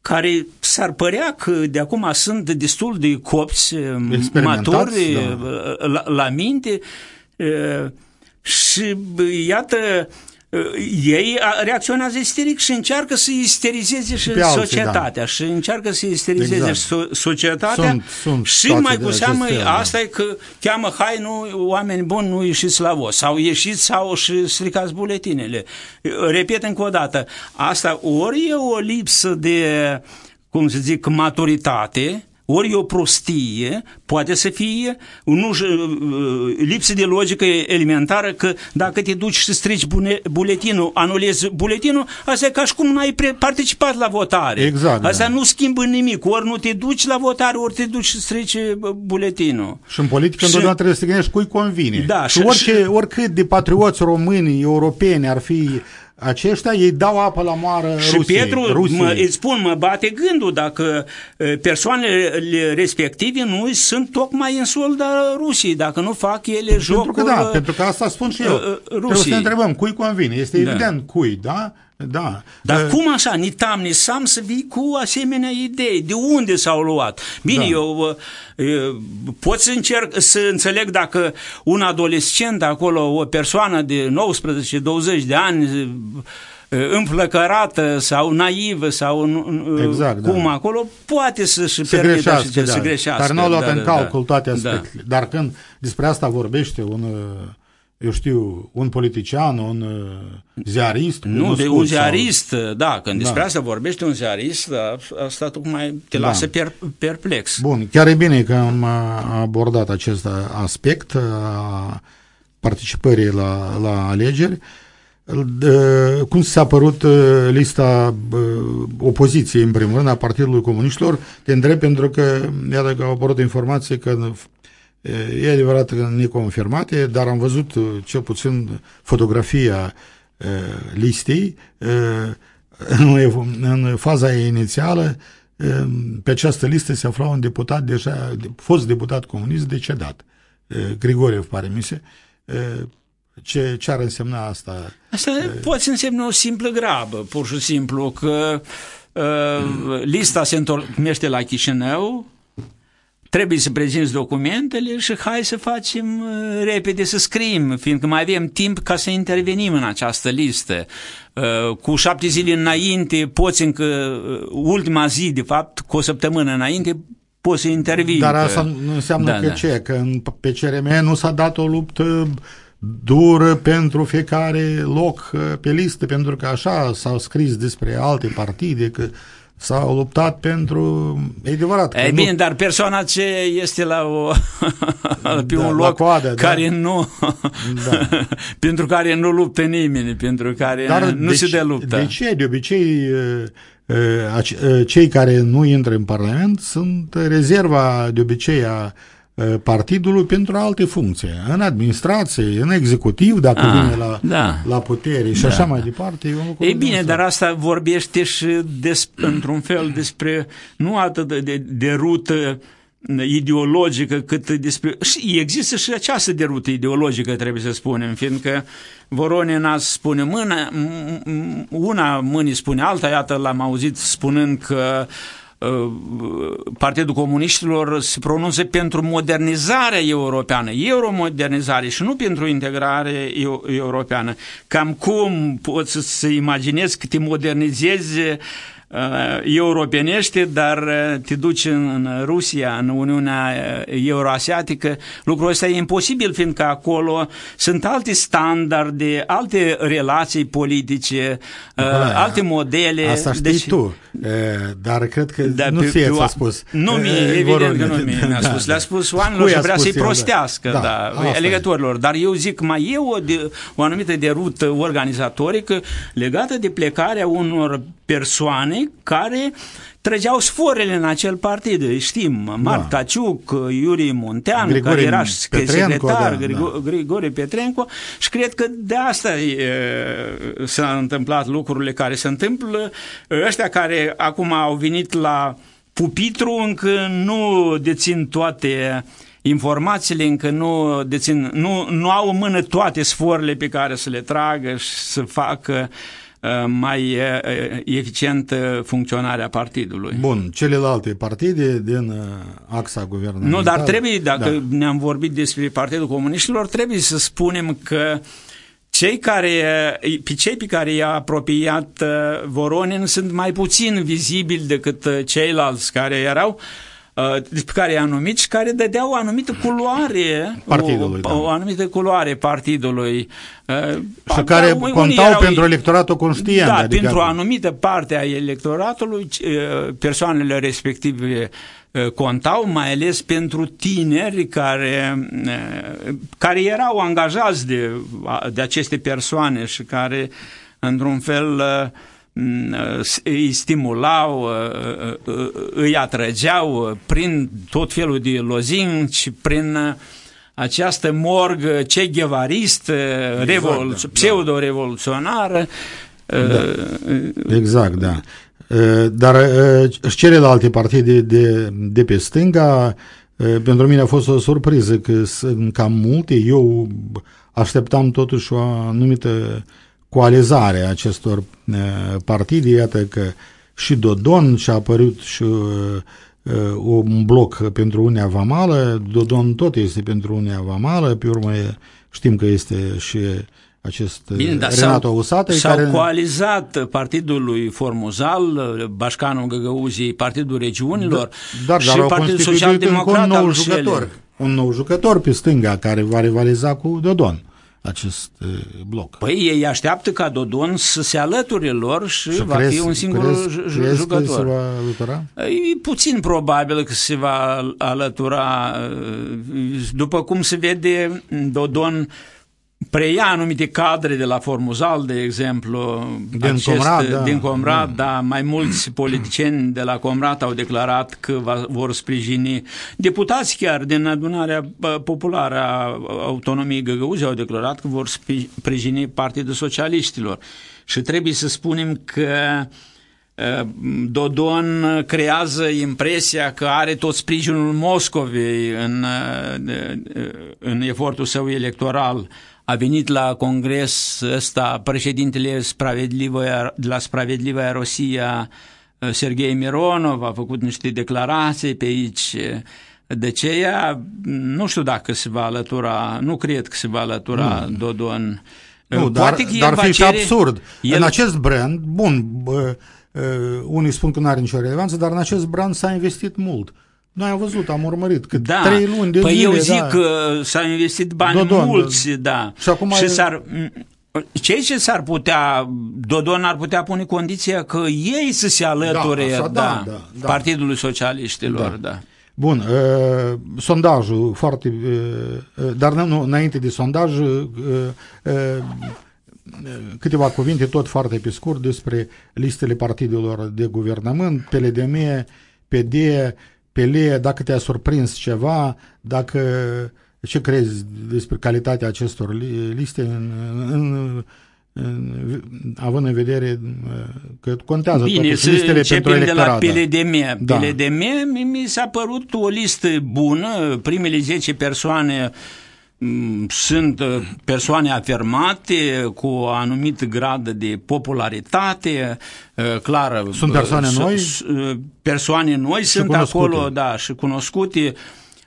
care s-ar părea că de acum sunt destul de copți, Experimentați, maturi, da. la, la minte uh, și bă, iată uh, ei a- reacționează isteric și încearcă să isterizeze și pe alții, societatea și încearcă să isterizeze Exact. și so- societatea Sunt- sunt și situații mai de cu seamă acest fel, da. asta e că cheamă hai nu oameni buni nu ieșiți la vot sau ieșiți sau și stricați buletinele repet încă o dată asta ori e o lipsă de cum să zic maturitate ori e o prostie, poate să fie nu, uh, lipsă de logică elementară că dacă te duci și strici bune, buletinul, anulezi buletinul, asta e ca și cum n-ai pre- participat la votare. Exact, Asta da. nu schimbă nimic. Ori nu te duci la votare, ori te duci și strici bă, buletinul. Și în politică Și- întotdeauna trebuie să te gândești cui convine. Da, și, și- orice, și- oricât de patrioți români, europeni ar fi aceștia, ei dau apă la moară Și Rusiei. Pietru, Rusiei. mă, îți spun, mă bate gândul dacă e, persoanele respective nu sunt tocmai în solda Rusiei, dacă nu fac ele jocul... Pentru că da, pentru că asta spun și eu. uh, uh, Trebuie să Rusiei. ne întrebăm cui convine. Este Da. evident cui, da? Da. Dar Uh, cum așa, ni tam, ni sam să vii cu asemenea idei? De unde s-au luat? Bine, Da. eu uh, pot să încerc să înțeleg dacă un adolescent acolo, o persoană de 19-20 de ani uh, înflăcărată sau naivă sau uh, Exact, da. cum acolo, poate să-și să permită greșească, și da. să greșească. Dar n-au luat da, în da, calcul da. toate Da. aspectele. Dar când despre asta vorbește un, uh, eu știu, un politician, un uh, ziarist, Nu, de cunoscut un sau- ziarist, da, când despre Da. asta vorbește un ziarist, a- asta tocmai te Da. lasă per, perplex. Bun, chiar e bine că am uh, abordat acest aspect a participării la, la alegeri. De- Cum s-a apărut uh, lista uh, opoziției, în primul rând, a Partidului Comuniștilor? Te întreb pentru că, iată că au apărut informații că uh, e adevărat că neconfirmate, dar am văzut uh, cel puțin fotografia uh, listei uh, în, în faza inițială uh, pe această listă se afla un deputat deja, fost deputat comunist decedat, uh, Grigoriev, pare mi se. Uh, Ce, ce ar însemna asta? Asta poate să însemne o simplă grabă, pur și simplu, că uh, lista se întocmește la Chișinău, trebuie să prezinți documentele și hai să facem uh, repede să scriem, fiindcă mai avem timp ca să intervenim în această listă. Uh, cu șapte zile înainte poți încă, uh, ultima zi de fapt, cu o săptămână înainte, poți să intervii. Dar asta nu înseamnă da, că da. ce? Că în, pe CRM nu s-a dat o luptă dură pentru fiecare loc pe listă, pentru că așa s-au scris despre alte partide, că s-au luptat pentru... E adevărat. E bine, nu... dar persoana ce este la o, pe da, un loc coadă, da. care da. nu... Da. pentru care nu luptă nimeni, pentru care dar nu de se dă luptă. De ce? De obicei cei care nu intră în Parlament sunt rezerva de obicei a partidului pentru alte funcții, în administrație, în executiv, dacă A, vine la, da. la putere și da. așa mai departe. E, Ei bine, dar asta vorbește și des, într-un fel despre nu atât de, de, de rută ideologică cât despre... Și există și această derută ideologică, trebuie să spunem, fiindcă Voronina spune mână, una mâini spune alta, iată l-am auzit spunând că uh, Partidul Comuniștilor se pronunță pentru modernizarea europeană, euromodernizare și nu pentru integrare europeană. Cam cum poți să imaginezi că te modernizezi Uh, europenește, dar uh, te duci în Rusia, în Uniunea uh, Euroasiatică, lucrul ăsta e imposibil, fiindcă acolo sunt alte standarde, alte relații politice, da, alte modele. Asta știi deci, tu, dar cred că da, nu ție ți-a spus. Nu mi evident că nu mi-a da, spus, le-a spus oamenilor și vrea să-i da. prostească, da, da, da legătorilor. Dar eu zic, mai e o, de, o anumită derută organizatorică legată de plecarea unor persoane care trăgeau sforele în acel partid. Știm, Marc da. Taciuc, Iuri Muntean, Grigore care era secretar, da, Grigore, da. Grigore Petrenco și cred că de asta s-au întâmplat lucrurile care se întâmplă. Ăștia care acum au venit la pupitru încă nu dețin toate informațiile încă nu dețin, nu, nu au în mână toate sforile pe care să le tragă și să facă uh, Uh, mai uh, eficientă funcționarea partidului. Bun, celelalte partide din uh, axa guvernamentală... Nu, dar trebuie, dacă da. ne-am vorbit despre Partidul Comuniștilor, trebuie să spunem că cei care, pe cei pe care i-a apropiat Voronin sunt mai puțin vizibili decât ceilalți care erau uh, Uh, pe care i-a numit și care dădeau o anumită culoare partidului, o, da. o anumită culoare partidului. Uh, și care contau erau, pentru electoratul conștient. Da, adică pentru o anumită parte a electoratului uh, persoanele respective contau, mai ales pentru tineri care, care erau angajați de, de aceste persoane și care, într-un fel, Mm, îi stimulau, uh, uh, uh, îi atrăgeau prin tot felul de lozinci, prin această morg ceguevarist, exact, da, pseudo-revoluționară. Da. Exact, da. Dar și celelalte partide de, de pe stânga, pentru mine a fost o surpriză că sunt cam multe. Eu așteptam totuși o anumită coalizare a acestor partide, iată că și Dodon și-a apărut și un bloc pentru Unia Vamală, Dodon tot este pentru Unia Vamală, pe urmă știm că este și acest Bine, dar Renato Usate. S-au care... coalizat partidul lui Formuzal, Bașcanul Găgăuzii, Partidul Regiunilor da, dar, și dar Partidul Social Democrat un nou jucător, un nou jucător pe stânga care va rivaliza cu Dodon acest bloc. Păi ei așteaptă ca Dodon să se alăture lor și, și va crezi, fi un singur crezi, crezi jucător. Că se va alătura? E puțin probabil că se va alătura. După cum se vede, Dodon preia anumite cadre de la Formuzal, de exemplu, din acest, Comrat, da. din Comrat, mm. da, mai mulți politicieni de la Comrat au declarat că va, vor sprijini, deputați chiar din adunarea populară a autonomiei Găgăuzi au declarat că vor sprijini Partidul Socialiștilor. Și trebuie să spunem că Dodon creează impresia că are tot sprijinul Moscovei în, în efortul său electoral a venit la congres ăsta președintele de la Spravedlivая Rosia, Sergei Mironov, a făcut niște declarații pe aici, De aceea, nu știu dacă se va alătura, nu cred că se va alătura nu. Dodon. Nu, Poate dar, că dar fi și absurd. El... În acest brand, bun, bă, uh, unii spun că nu are nicio relevanță, dar în acest brand s-a investit mult. Noi am văzut, am urmărit, că da. trei luni de păi zile, eu zic da. că s-a investit bani Dodon, mulți, da. Și, acum și s-ar, Cei ce s-ar putea, Dodon ar putea pune condiția că ei să se alăture da, da, da, da, da. Partidului Socialiștilor, da. da. Bun, uh, sondajul foarte, uh, dar nu, înainte de sondaj, uh, uh, câteva cuvinte tot foarte pe scurt despre listele partidelor de guvernământ, PLDM, PD, PL, dacă te-a surprins ceva, dacă ce crezi despre calitatea acestor liste în, în, în, având în vedere că contează Bine, toate listele pentru electorat. de la PLDM. Da. PLDM mi s-a părut o listă bună, primele 10 persoane sunt persoane afirmate cu o anumit grad de popularitate, clar. Sunt persoane noi? Persoane noi sunt cunoscute. acolo, da, și cunoscute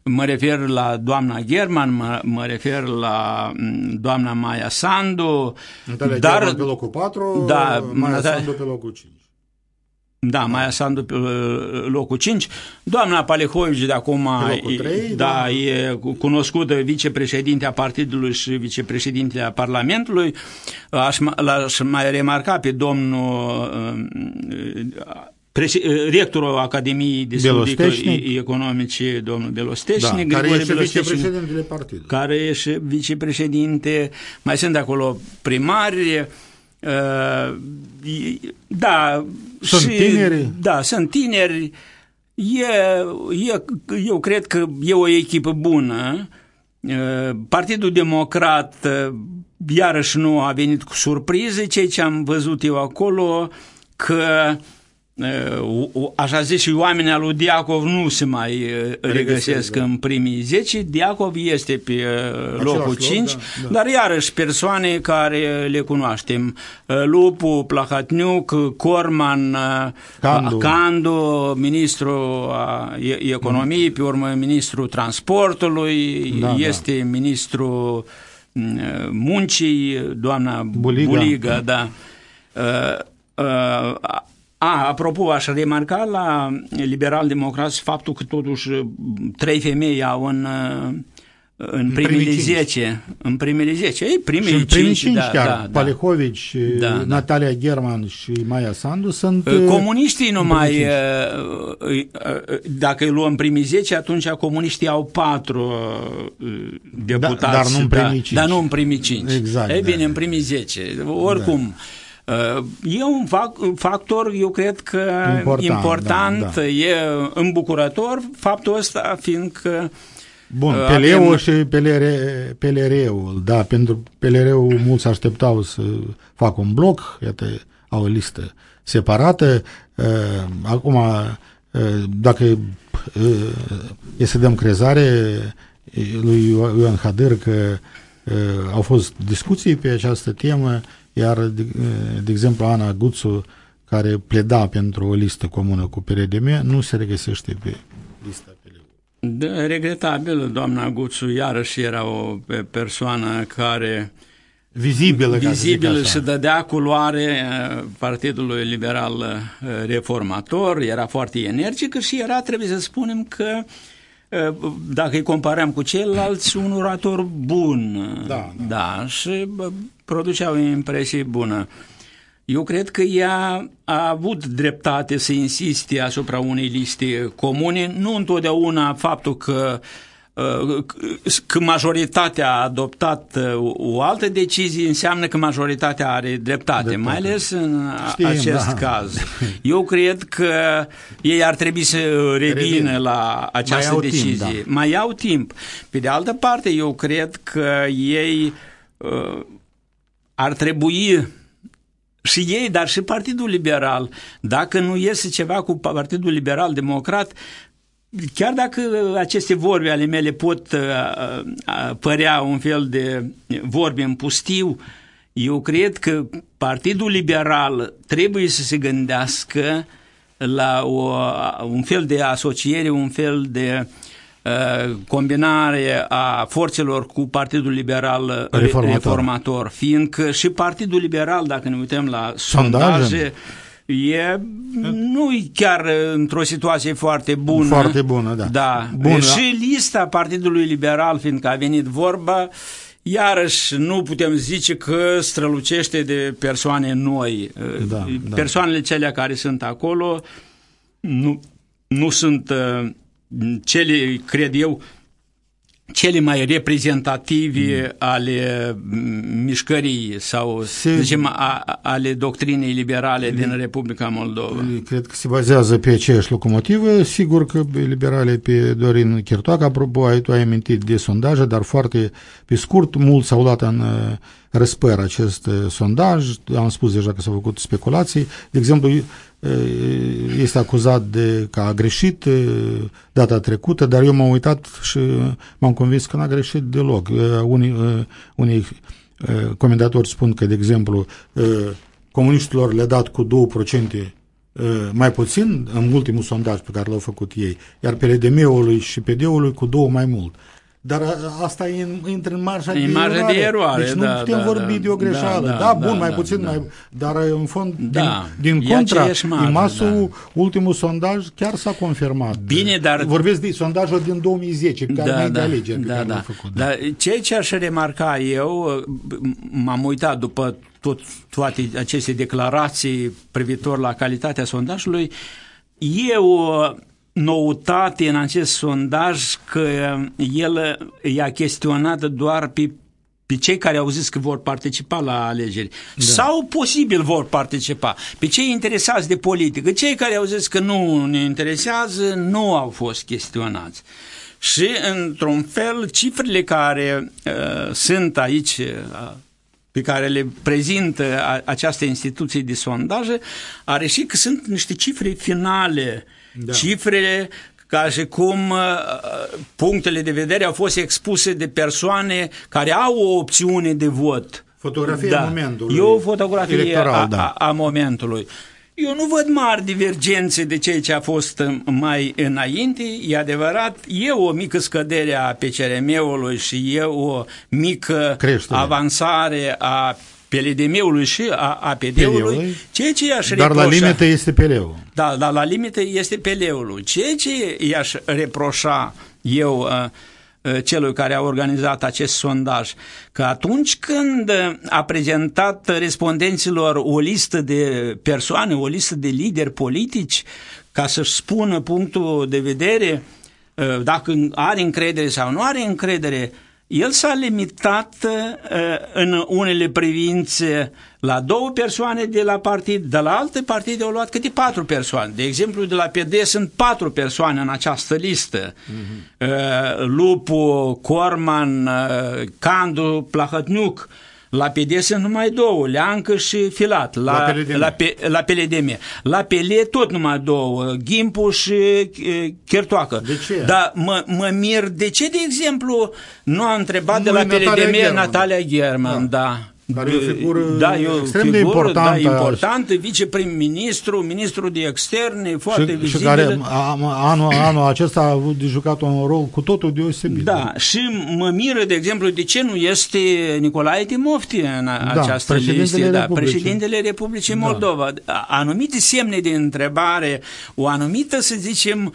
Mă refer la doamna German, mă, mă refer la mm, doamna Maia Sandu. Natalia dar, German pe locul 4, da, Maia Natalia, Sandu pe locul 5. Da, Maia Sandu pe locul 5. Doamna Palehovici de acum pe 3, da, da, e cunoscută vicepreședinte a partidului și vicepreședinte a Parlamentului. Aș, l-aș mai remarca pe domnul Eh, rectorul Academiei de Studii Economice, domnul Belosteșnic, da, care este vicepreședintele partidului. Care este vicepreședinte, mai sunt acolo primari, uh, da, sunt și, tineri. Da, sunt tineri. E, e, eu cred că e o echipă bună. Partidul Democrat iarăși nu a venit cu surprize, ceea ce am văzut eu acolo, că așa zis și oamenii al lui Diacov nu se mai regăsesc da. în primii 10, Diacov este pe locul 5, da, da. dar iarăși persoane care le cunoaștem, Lupu, Plahatniuc, Corman, Candu, Candu ministru economiei, mm. pe urmă ministru transportului, da, este da. ministru muncii, doamna Buliga, Buliga da. Uh, uh, a, apropo, aș remarca la liberal-democrați faptul că totuși trei femei au în, în primele 10. În primele 10. Ei, primele și în primele 5, da, chiar. Da, Palehovici, da, da. Natalia German și Maia Sandu sunt... Comuniștii numai, dacă îi luăm primii 10, atunci comuniștii au patru deputați. Da, dar nu în primii 5. Dar nu în primii 5. Exact. Ei bine, da. în primii 10. Oricum... Da Uh, e un factor, eu cred că important, important da, da. e îmbucurător faptul ăsta, fiindcă Bun, uh, PLR-ul avem... și PLR, PLR-ul, da, pentru PLR-ul mulți așteptau să facă un bloc, iată, au o listă separată. Uh, acum, dacă e să dăm crezare lui Ioan Hader că au fost discuții pe această temă, iar, de, de exemplu, Ana Guțu, care pleda pentru o listă comună cu PRDM, nu se regăsește pe lista PLU. Da, regretabil, doamna Guțu iarăși era o persoană care vizibilă, vizibilă și dădea culoare eh, Partidului Liberal eh, Reformator, era foarte energică și era, trebuie să spunem că eh, dacă îi comparăm cu ceilalți, un orator bun. Da, da. da și producea o impresie bună. Eu cred că ea a avut dreptate să insiste asupra unei liste comune, nu întotdeauna faptul că uh, că majoritatea a adoptat uh, o altă decizie înseamnă că majoritatea are dreptate, dreptate. mai ales în Știm, acest da. caz. Eu cred că ei ar trebui să revină Revin. la această mai decizie. Timp, da. Mai au timp. Pe de altă parte, eu cred că ei uh, ar trebui și ei, dar și Partidul Liberal, dacă nu iese ceva cu Partidul Liberal Democrat, chiar dacă aceste vorbe ale mele pot uh, uh, părea un fel de vorbe în pustiu, eu cred că Partidul Liberal trebuie să se gândească la o, un fel de asociere, un fel de combinare a forțelor cu Partidul Liberal Reformator, Reformator. Fiindcă și Partidul Liberal, dacă ne uităm la sondaje, sondaje e nu chiar într-o situație foarte bună. Foarte bună, da. Da. Bună. Și lista Partidului Liberal, fiindcă a venit vorba, iarăși nu putem zice că strălucește de persoane noi. Da, da. Persoanele da. cele care sunt acolo nu, nu sunt uh, cele, cred eu, cele mai reprezentative mm. ale mișcării sau, se, zicem, a, ale doctrinei liberale din Republica Moldova. Cred că se bazează pe aceeași locomotivă. Sigur că liberale pe Dorin Chirtoac, apropo, ai, tu ai amintit de sondaje, dar foarte pe scurt, mulți s-au luat în uh, răspăr acest uh, sondaj, am spus deja că s-au făcut speculații. De exemplu, este acuzat de că a greșit data trecută, dar eu m-am uitat și m-am convins că n-a greșit deloc. Unii, unii comentatori spun că, de exemplu, comuniștilor le-a dat cu 2% mai puțin în ultimul sondaj pe care l-au făcut ei, iar PLDM-ului și PD-ului cu două mai mult. Dar asta intră în marja, în de, marja eroare. de eroare. Deci nu da, putem da, vorbi da, de o greșeală. Da, da, da bun, da, mai puțin, da. mai, dar în fond, da. din, din contra, marja, IMASul, da. ultimul sondaj chiar s-a confirmat. Bine, dar... Vorbesc de sondajul din 2010, pe care da, da, de alegeri da, da. făcut. Da. Dar ceea ce aș remarca eu, m-am uitat după tot, toate aceste declarații privitor la calitatea sondajului, eu noutate în acest sondaj că el i-a chestionat doar pe pe cei care au zis că vor participa la alegeri da. sau posibil vor participa, pe cei interesați de politică, cei care au zis că nu ne interesează nu au fost chestionați. Și, într-un fel, cifrele care uh, sunt aici, uh, pe care le prezintă această instituție de sondaje, are și că sunt niște cifre finale uh, da. cifrele ca și cum uh, punctele de vedere au fost expuse de persoane care au o opțiune de vot. Fotografia da. momentului. E o fotografie electoral, a, da. a, a momentului. Eu nu văd mari divergențe de ceea ce a fost mai înainte. E adevărat, e o mică scădere a PCRM-ului și e o mică Creștere. avansare a PLDM-ului și a APD-ului, ceea ce i-aș Dar reproșa, la limită este PL-ul. Da, dar la limită este PL-ul. Ceea ce i-aș reproșa eu uh, uh, celui care a organizat acest sondaj, că atunci când a prezentat respondenților o listă de persoane, o listă de lideri politici, ca să-și spună punctul de vedere, uh, dacă are încredere sau nu are încredere, el s-a limitat uh, în unele privințe la două persoane de la partid, de la alte partide au luat câte patru persoane. De exemplu, de la PD sunt patru persoane în această listă. Uh-huh. Uh, Lupu, Corman, uh, Candu, Plahătniuc, la PD sunt numai două, Leancă și Filat, la, la, PLDM. la, pe, la PLDM. La PL tot numai două, Gimpu și e, Chertoacă. De ce? Dar mă, mă mir, de ce, de exemplu, nu a întrebat nu de la PLDM German. Natalia German, da. da. Dar e o figură da, e o extrem figură, de importantă. Da, importantă, viceprim-ministru, ministru de externe, foarte și, vizibil. Și care anul, anul acesta a avut de jucat un rol cu totul deosebit. Da, și mă miră, de exemplu, de ce nu este Nicolae Timofti în da, această listă, da, președintele Republicii da. Moldova. Da. Anumite semne de întrebare, o anumită, să zicem,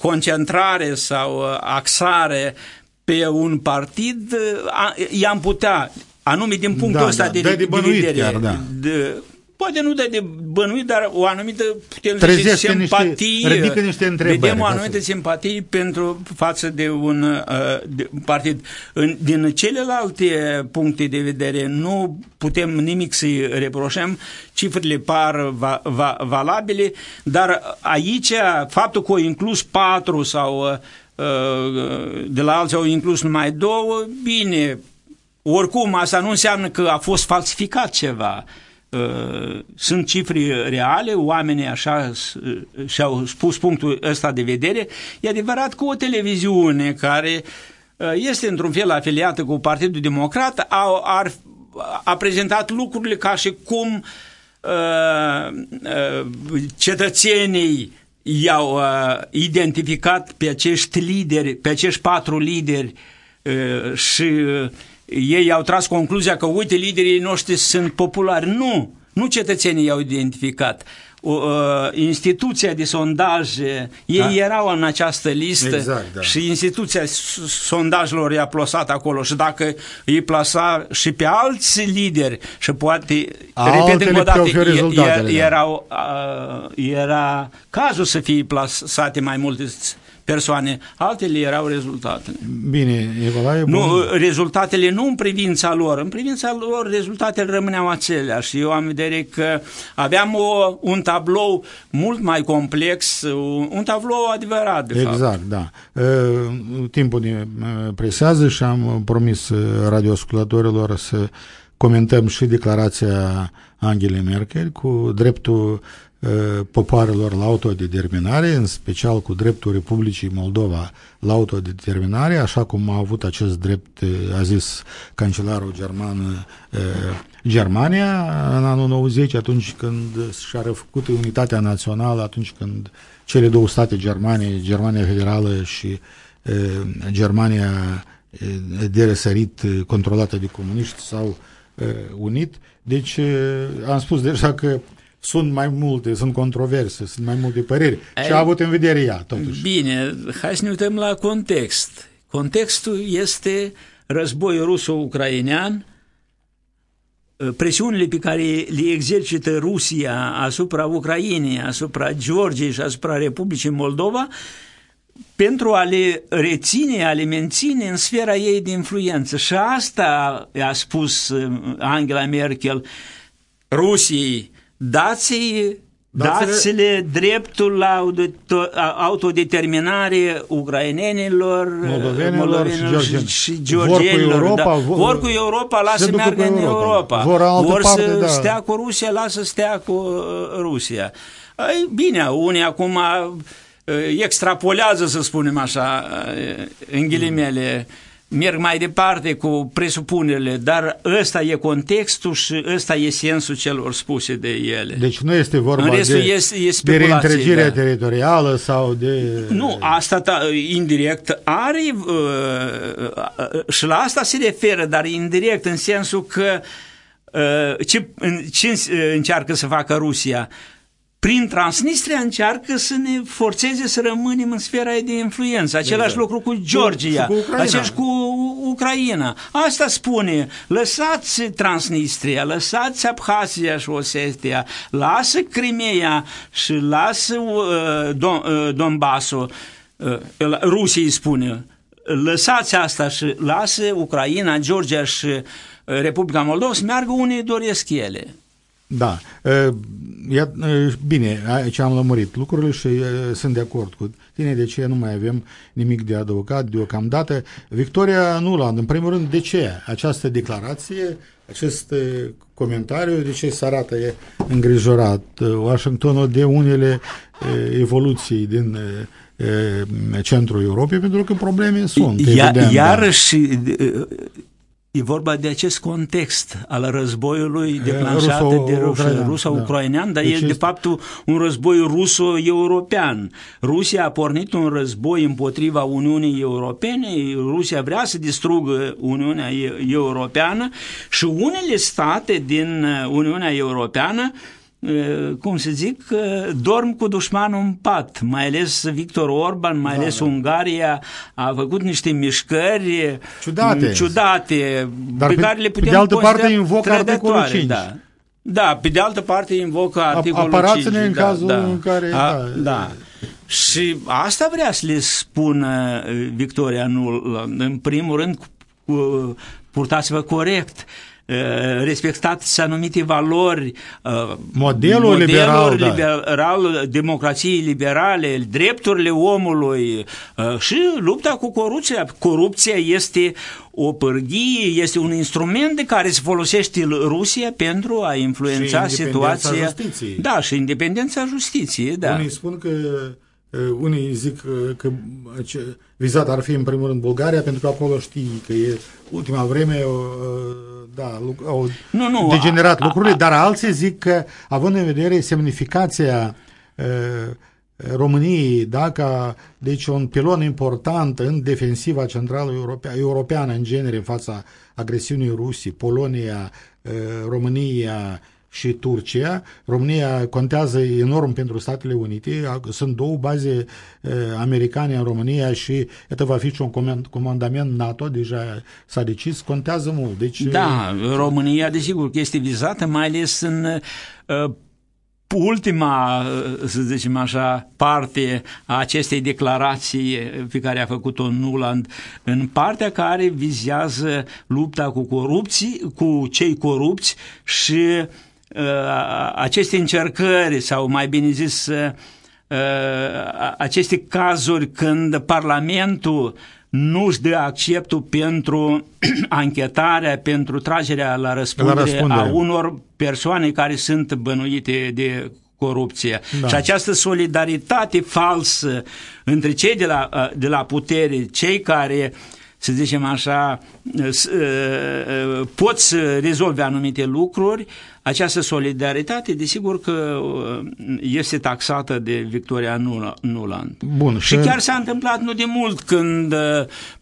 concentrare sau axare pe un partid, i-am putea anume din punctul da, ăsta da, de, de, de vedere. Chiar, da. de, poate nu de, de bănuit, dar o anumită putem zice, simpatie. Niște, ridică niște întrebări. Vedem o anumită simpatie pentru față de un uh, de un partid. În, din celelalte puncte de vedere nu putem nimic să-i reproșăm, cifrele par va, va, valabile, dar aici faptul că au inclus patru sau uh, de la alții au inclus numai două, bine, oricum, asta nu înseamnă că a fost falsificat ceva. Uh, sunt cifre reale, oamenii așa uh, și-au spus punctul ăsta de vedere. E adevărat că o televiziune care uh, este într-un fel afiliată cu Partidul Democrat a, a, a prezentat lucrurile ca și cum uh, uh, cetățenii i-au uh, identificat pe acești lideri, pe acești patru lideri uh, și uh, ei au tras concluzia că, uite, liderii noștri sunt populari. Nu, nu cetățenii i-au identificat. Uh, instituția de sondaje, ei da. erau în această listă exact, da. și instituția sondajelor i-a plasat acolo și dacă îi plasa și pe alți lideri și poate, repet încă o dată, da. erau, uh, era cazul să fie plasate mai multe persoane, altele erau rezultatele. Bine, Nicolae, bun. Nu, rezultatele nu în privința lor, în privința lor rezultatele rămâneau aceleași. Eu am vedere că aveam o, un tablou mult mai complex, un tablou adevărat, de exact, fapt. da. Timpul ne presează și am promis radioascultătorilor să comentăm și declarația Angelei Merkel cu dreptul popoarelor la autodeterminare, în special cu dreptul Republicii Moldova la autodeterminare, așa cum a avut acest drept, a zis cancelarul german Germania în anul 90, atunci când și-a refăcut unitatea națională, atunci când cele două state germane, Germania Federală și Germania de răsărit controlată de comuniști s-au unit. Deci am spus deja că sunt mai multe, sunt controverse, sunt mai multe păreri. Ce a avut în vedere ea, totuși? Bine, hai să ne uităm la context. Contextul este războiul ruso-ucrainean, presiunile pe care le exercită Rusia asupra Ucrainei, asupra Georgiei și asupra Republicii Moldova, pentru a le reține, a le menține în sfera ei de influență. Și asta a spus Angela Merkel Rusiei, dați Dați-le dreptul la autodeterminare ucrainenilor, moldovenilor, moldovenilor și, și georgienilor. Vor cu Europa, da. vor, vor cu Europa, lasă să meargă în Europa. Europa. Vor, vor parte, să da. stea cu Rusia, lasă stea cu uh, Rusia. Ei, bine, unii acum uh, extrapolează, să spunem așa, uh, în ghilimele, mm merg mai departe cu presupunerile, dar ăsta e contextul și ăsta e sensul celor spuse de ele. Deci nu este vorba de, este, e de reîntregire da. teritorială sau de... Nu, asta ta, indirect are uh, uh, și la asta se referă, dar indirect în sensul că uh, ce, ce încearcă să facă Rusia? Prin Transnistria încearcă să ne forțeze să rămânem în sfera de influență. Același exact. lucru cu Georgia, cu, cu același cu Ucraina. Asta spune, lăsați Transnistria, lăsați Abhazia și Osetia, lasă Crimea și lasă uh, Don, uh, Donbassul. Uh, Rusiei spune, lăsați asta și lasă Ucraina, Georgia și uh, Republica Moldova să meargă unde doresc ele. Da. Ia, bine, aici am lămurit lucrurile și sunt de acord cu tine, de ce nu mai avem nimic de adăugat deocamdată. Victoria Nuland, în primul rând, de ce această declarație, acest comentariu, de ce se arată e îngrijorat Washingtonul de unele evoluții din centrul Europei, pentru că probleme sunt, Ia, evident. Da. Iarăși, E vorba de acest context al războiului declanșat Ruso de Rusia, ruso-ucrainean, da. dar deci e de fapt un război ruso-european. Rusia a pornit un război împotriva Uniunii Europene, Rusia vrea să distrugă Uniunea Europeană și unele state din Uniunea Europeană cum să zic, dorm cu dușmanul în pat, mai ales Victor Orban, mai da, ales da. Ungaria a făcut niște mișcări ciudate, ciudate Dar pe, pe care le putem pe de altă parte invocă articolul 5. Da. Da, pe de altă parte invocă articolul Aparați-ne 5. în da, cazul da. în care... A, da, da. Și asta vrea să le spună Victoria, nu, în primul rând, purtați-vă corect, Eh, respectați anumite valori, eh, modelul, modelul liberal, liberal da. democrației liberale, drepturile omului eh, și lupta cu corupția. Corupția este o pârghie, este un instrument de care se folosește Rusia pentru a influența și situația. Justiției. Da, și independența justiției, da. Unii spun că unii zic că vizat ar fi în primul rând Bulgaria pentru că acolo știi că e ultima vreme da, au nu, nu, degenerat a, lucrurile, a, a, dar alții zic că, având în vedere semnificația uh, României, dacă deci un pilon important în defensiva centrală europeană în genere în fața agresiunii Rusii, Polonia, România, și Turcia. România contează enorm pentru Statele Unite. Sunt două baze uh, americane în România și iată va fi și un comandament NATO, deja s-a decis, contează mult. Deci, da, România desigur că este vizată, mai ales în uh, ultima, să zicem așa, parte a acestei declarații pe care a făcut-o Nuland, în partea care vizează lupta cu corupții, cu cei corupți și uh, aceste încercări, sau mai bine zis, uh, aceste cazuri când Parlamentul nu își dă acceptul pentru anchetarea, pentru tragerea la răspundere, la răspundere a unor persoane care sunt bănuite de corupție. Da. Și această solidaritate falsă între cei de la, de la putere, cei care să zicem așa, pot să rezolve anumite lucruri, această solidaritate, desigur că uh, este taxată de Victoria Nuland. Bun, și chiar s-a întâmplat nu de mult când uh,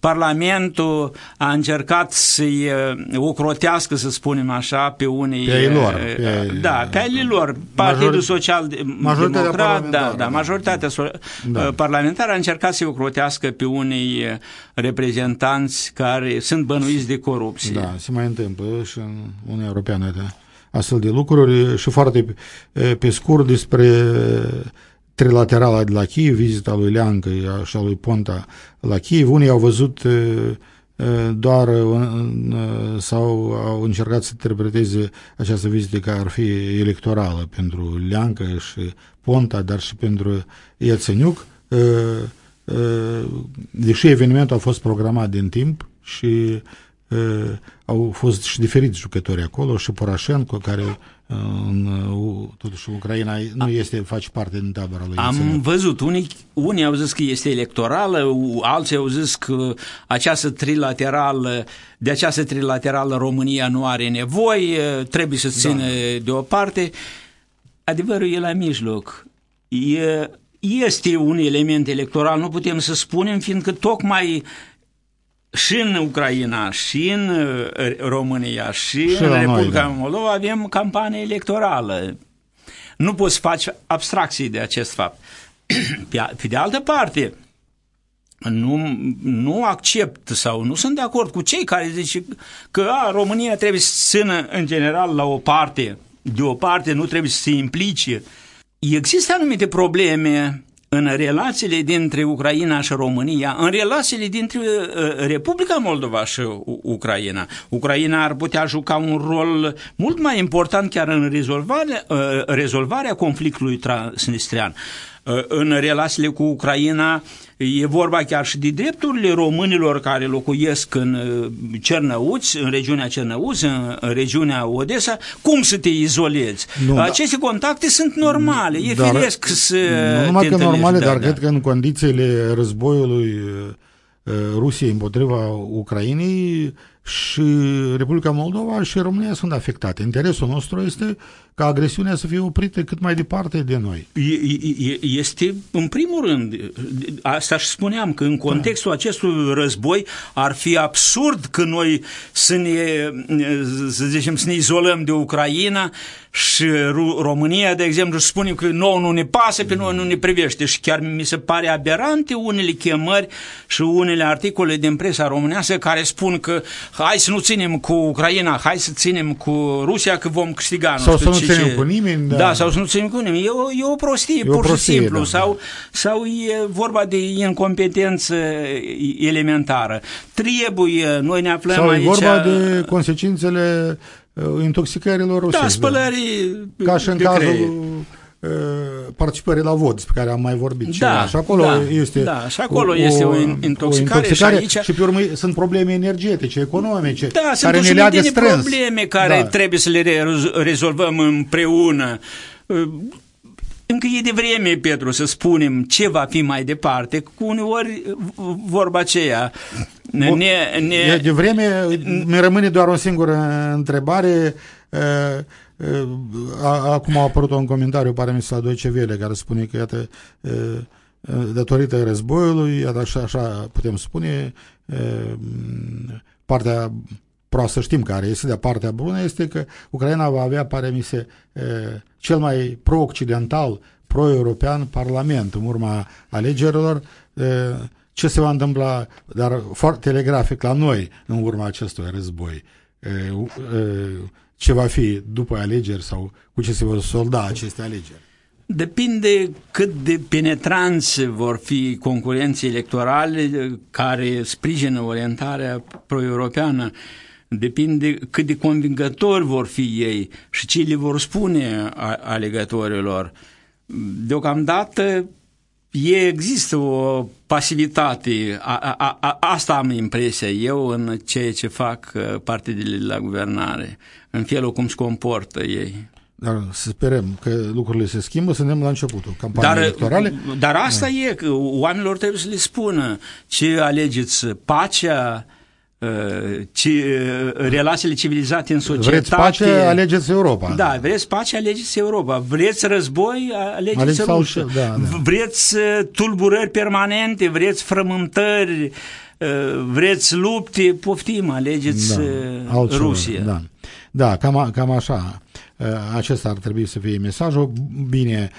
Parlamentul a încercat să-i uh, ocrotească, să spunem așa, pe unii... Pe lor. Pe, da, pe ai lor. Partidul Social Democrat, da, da, majoritatea da. parlamentară a încercat să-i ocrotească pe unii reprezentanți care sunt bănuiți de corupție. Da, se mai întâmplă și în Uniunea Europeană, da astfel de lucruri și foarte pe scurt despre trilaterala de la Kiev, vizita lui Leancă și a lui Ponta la Kiev. Unii au văzut doar sau au încercat să interpreteze această vizită ca ar fi electorală pentru Leancă și Ponta, dar și pentru Iațeniuc. Deși evenimentul a fost programat din timp și au fost și diferiți jucători acolo, și Poroșenko, care în, totuși Ucraina nu este, face parte din tabăra lui. Am înțeleg. văzut, unii, unii au zis că este electorală, alții au zis că această trilaterală, de această trilaterală România nu are nevoie, trebuie să țină da. deoparte. Adevărul e la mijloc. E, este un element electoral, nu putem să spunem, fiindcă tocmai și în Ucraina, și în uh, România, și, și în Republica noi, da. Moldova avem campanie electorală. Nu poți face abstracții de acest fapt. Pe de altă parte, nu, nu accept sau nu sunt de acord cu cei care zic că a, România trebuie să țină în general la o parte, de o parte nu trebuie să se implice. Există anumite probleme în relațiile dintre Ucraina și România, în relațiile dintre uh, Republica Moldova și Ucraina. Ucraina ar putea juca un rol mult mai important chiar în rezolvarea, uh, rezolvarea conflictului transnistrian. Uh, în relațiile cu Ucraina e vorba chiar și de drepturile românilor care locuiesc în uh, Cernăuți, în regiunea Cernăuți, în regiunea Odessa, cum să te izolezi? Nu, da. Aceste contacte sunt normale, e dar, firesc să Nu numai că normale, da, dar da. cred că în condițiile războiului uh, Rusiei împotriva Ucrainei și Republica Moldova și România sunt afectate. Interesul nostru este ca agresiunea să fie oprită cât mai departe de noi. Este, în primul rând, asta și spuneam, că în contextul da. acestui război ar fi absurd că noi să ne, să zicem, să ne izolăm de Ucraina și România, de exemplu, spunem că nouă nu ne pasă, pe noi nu ne privește și chiar mi se pare aberante unele chemări și unele articole din presa românească care spun că hai să nu ținem cu Ucraina, hai să ținem cu Rusia că vom câștiga. Nu sau știu să nu ținem cu nimeni. Da. da, sau să nu ținem cu nimeni. E o, e o prostie, e pur o prostie, și simplu. Da. Sau, sau e vorba de incompetență elementară. Trebuie, noi ne aflăm sau aici... Sau e vorba de consecințele uh, intoxicărilor rusești. Da, spălării da. Ca și în cazul creier uh, participării la vot, pe care am mai vorbit. Da, și acolo da, este, da, și acolo o, este o intoxicare, o intoxicare și, aici... și pe urmă sunt probleme energetice, economice, da, care sunt ne leagă strâns. probleme care da. trebuie să le rezolvăm împreună. Încă e de vreme, Petru, să spunem ce va fi mai departe, cu uneori vorba aceea. Ne, ne, e de vreme, mi rămâne doar o singură întrebare. Acum a apărut un comentariu, pare mi la Deutsche Welle, care spune că, iată, datorită războiului, iată așa, așa putem spune, partea proastă știm care este, de partea bună este că Ucraina va avea, pare mi se, cel mai pro-occidental, pro-european parlament în urma alegerilor. Ce se va întâmpla, dar foarte telegrafic la noi în urma acestui război? Ce va fi după alegeri sau cu ce se vor solda aceste alegeri? Depinde cât de penetranți vor fi concurenții electorale care sprijină orientarea pro-europeană. Depinde cât de convingători vor fi ei și ce le vor spune alegătorilor. Deocamdată există o pasivitate, a, a, a, asta am impresia eu în ceea ce fac uh, partidele la guvernare, în felul cum se comportă ei. Dar să sperăm că lucrurile se schimbă, suntem la începutul campaniei dar, electorale. Dar asta da. e, că oamenilor trebuie să le spună ce alegeți, pacea, uh, ci, uh, relațiile civilizate în societate. Vreți pace, alegeți Europa. Da, vreți pace, alegeți Europa. Vreți război, alegeți Rusia. Da, da. Vreți uh, tulburări permanente, vreți frământări, vreți lupte, poftim, alegeți da, Rusia. Da, da cam, cam așa. Acesta ar trebui să fie mesajul. Bine,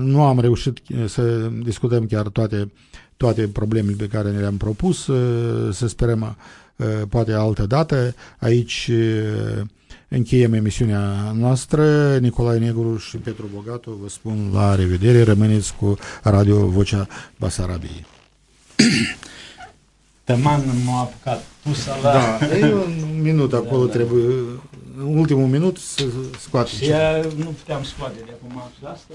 nu am reușit să discutăm chiar toate, toate problemele pe care ne le-am propus. Să sperăm poate altă dată. Aici încheiem emisiunea noastră. Nicolae Negru și Petru Bogatu vă spun la revedere. Rămâneți cu Radio Vocea Basarabiei. Tăman m-a apucat pusă la... Da, e un minut acolo da, da. trebuie în ultimul minut să scoate. Și nu puteam scoate de acum asta.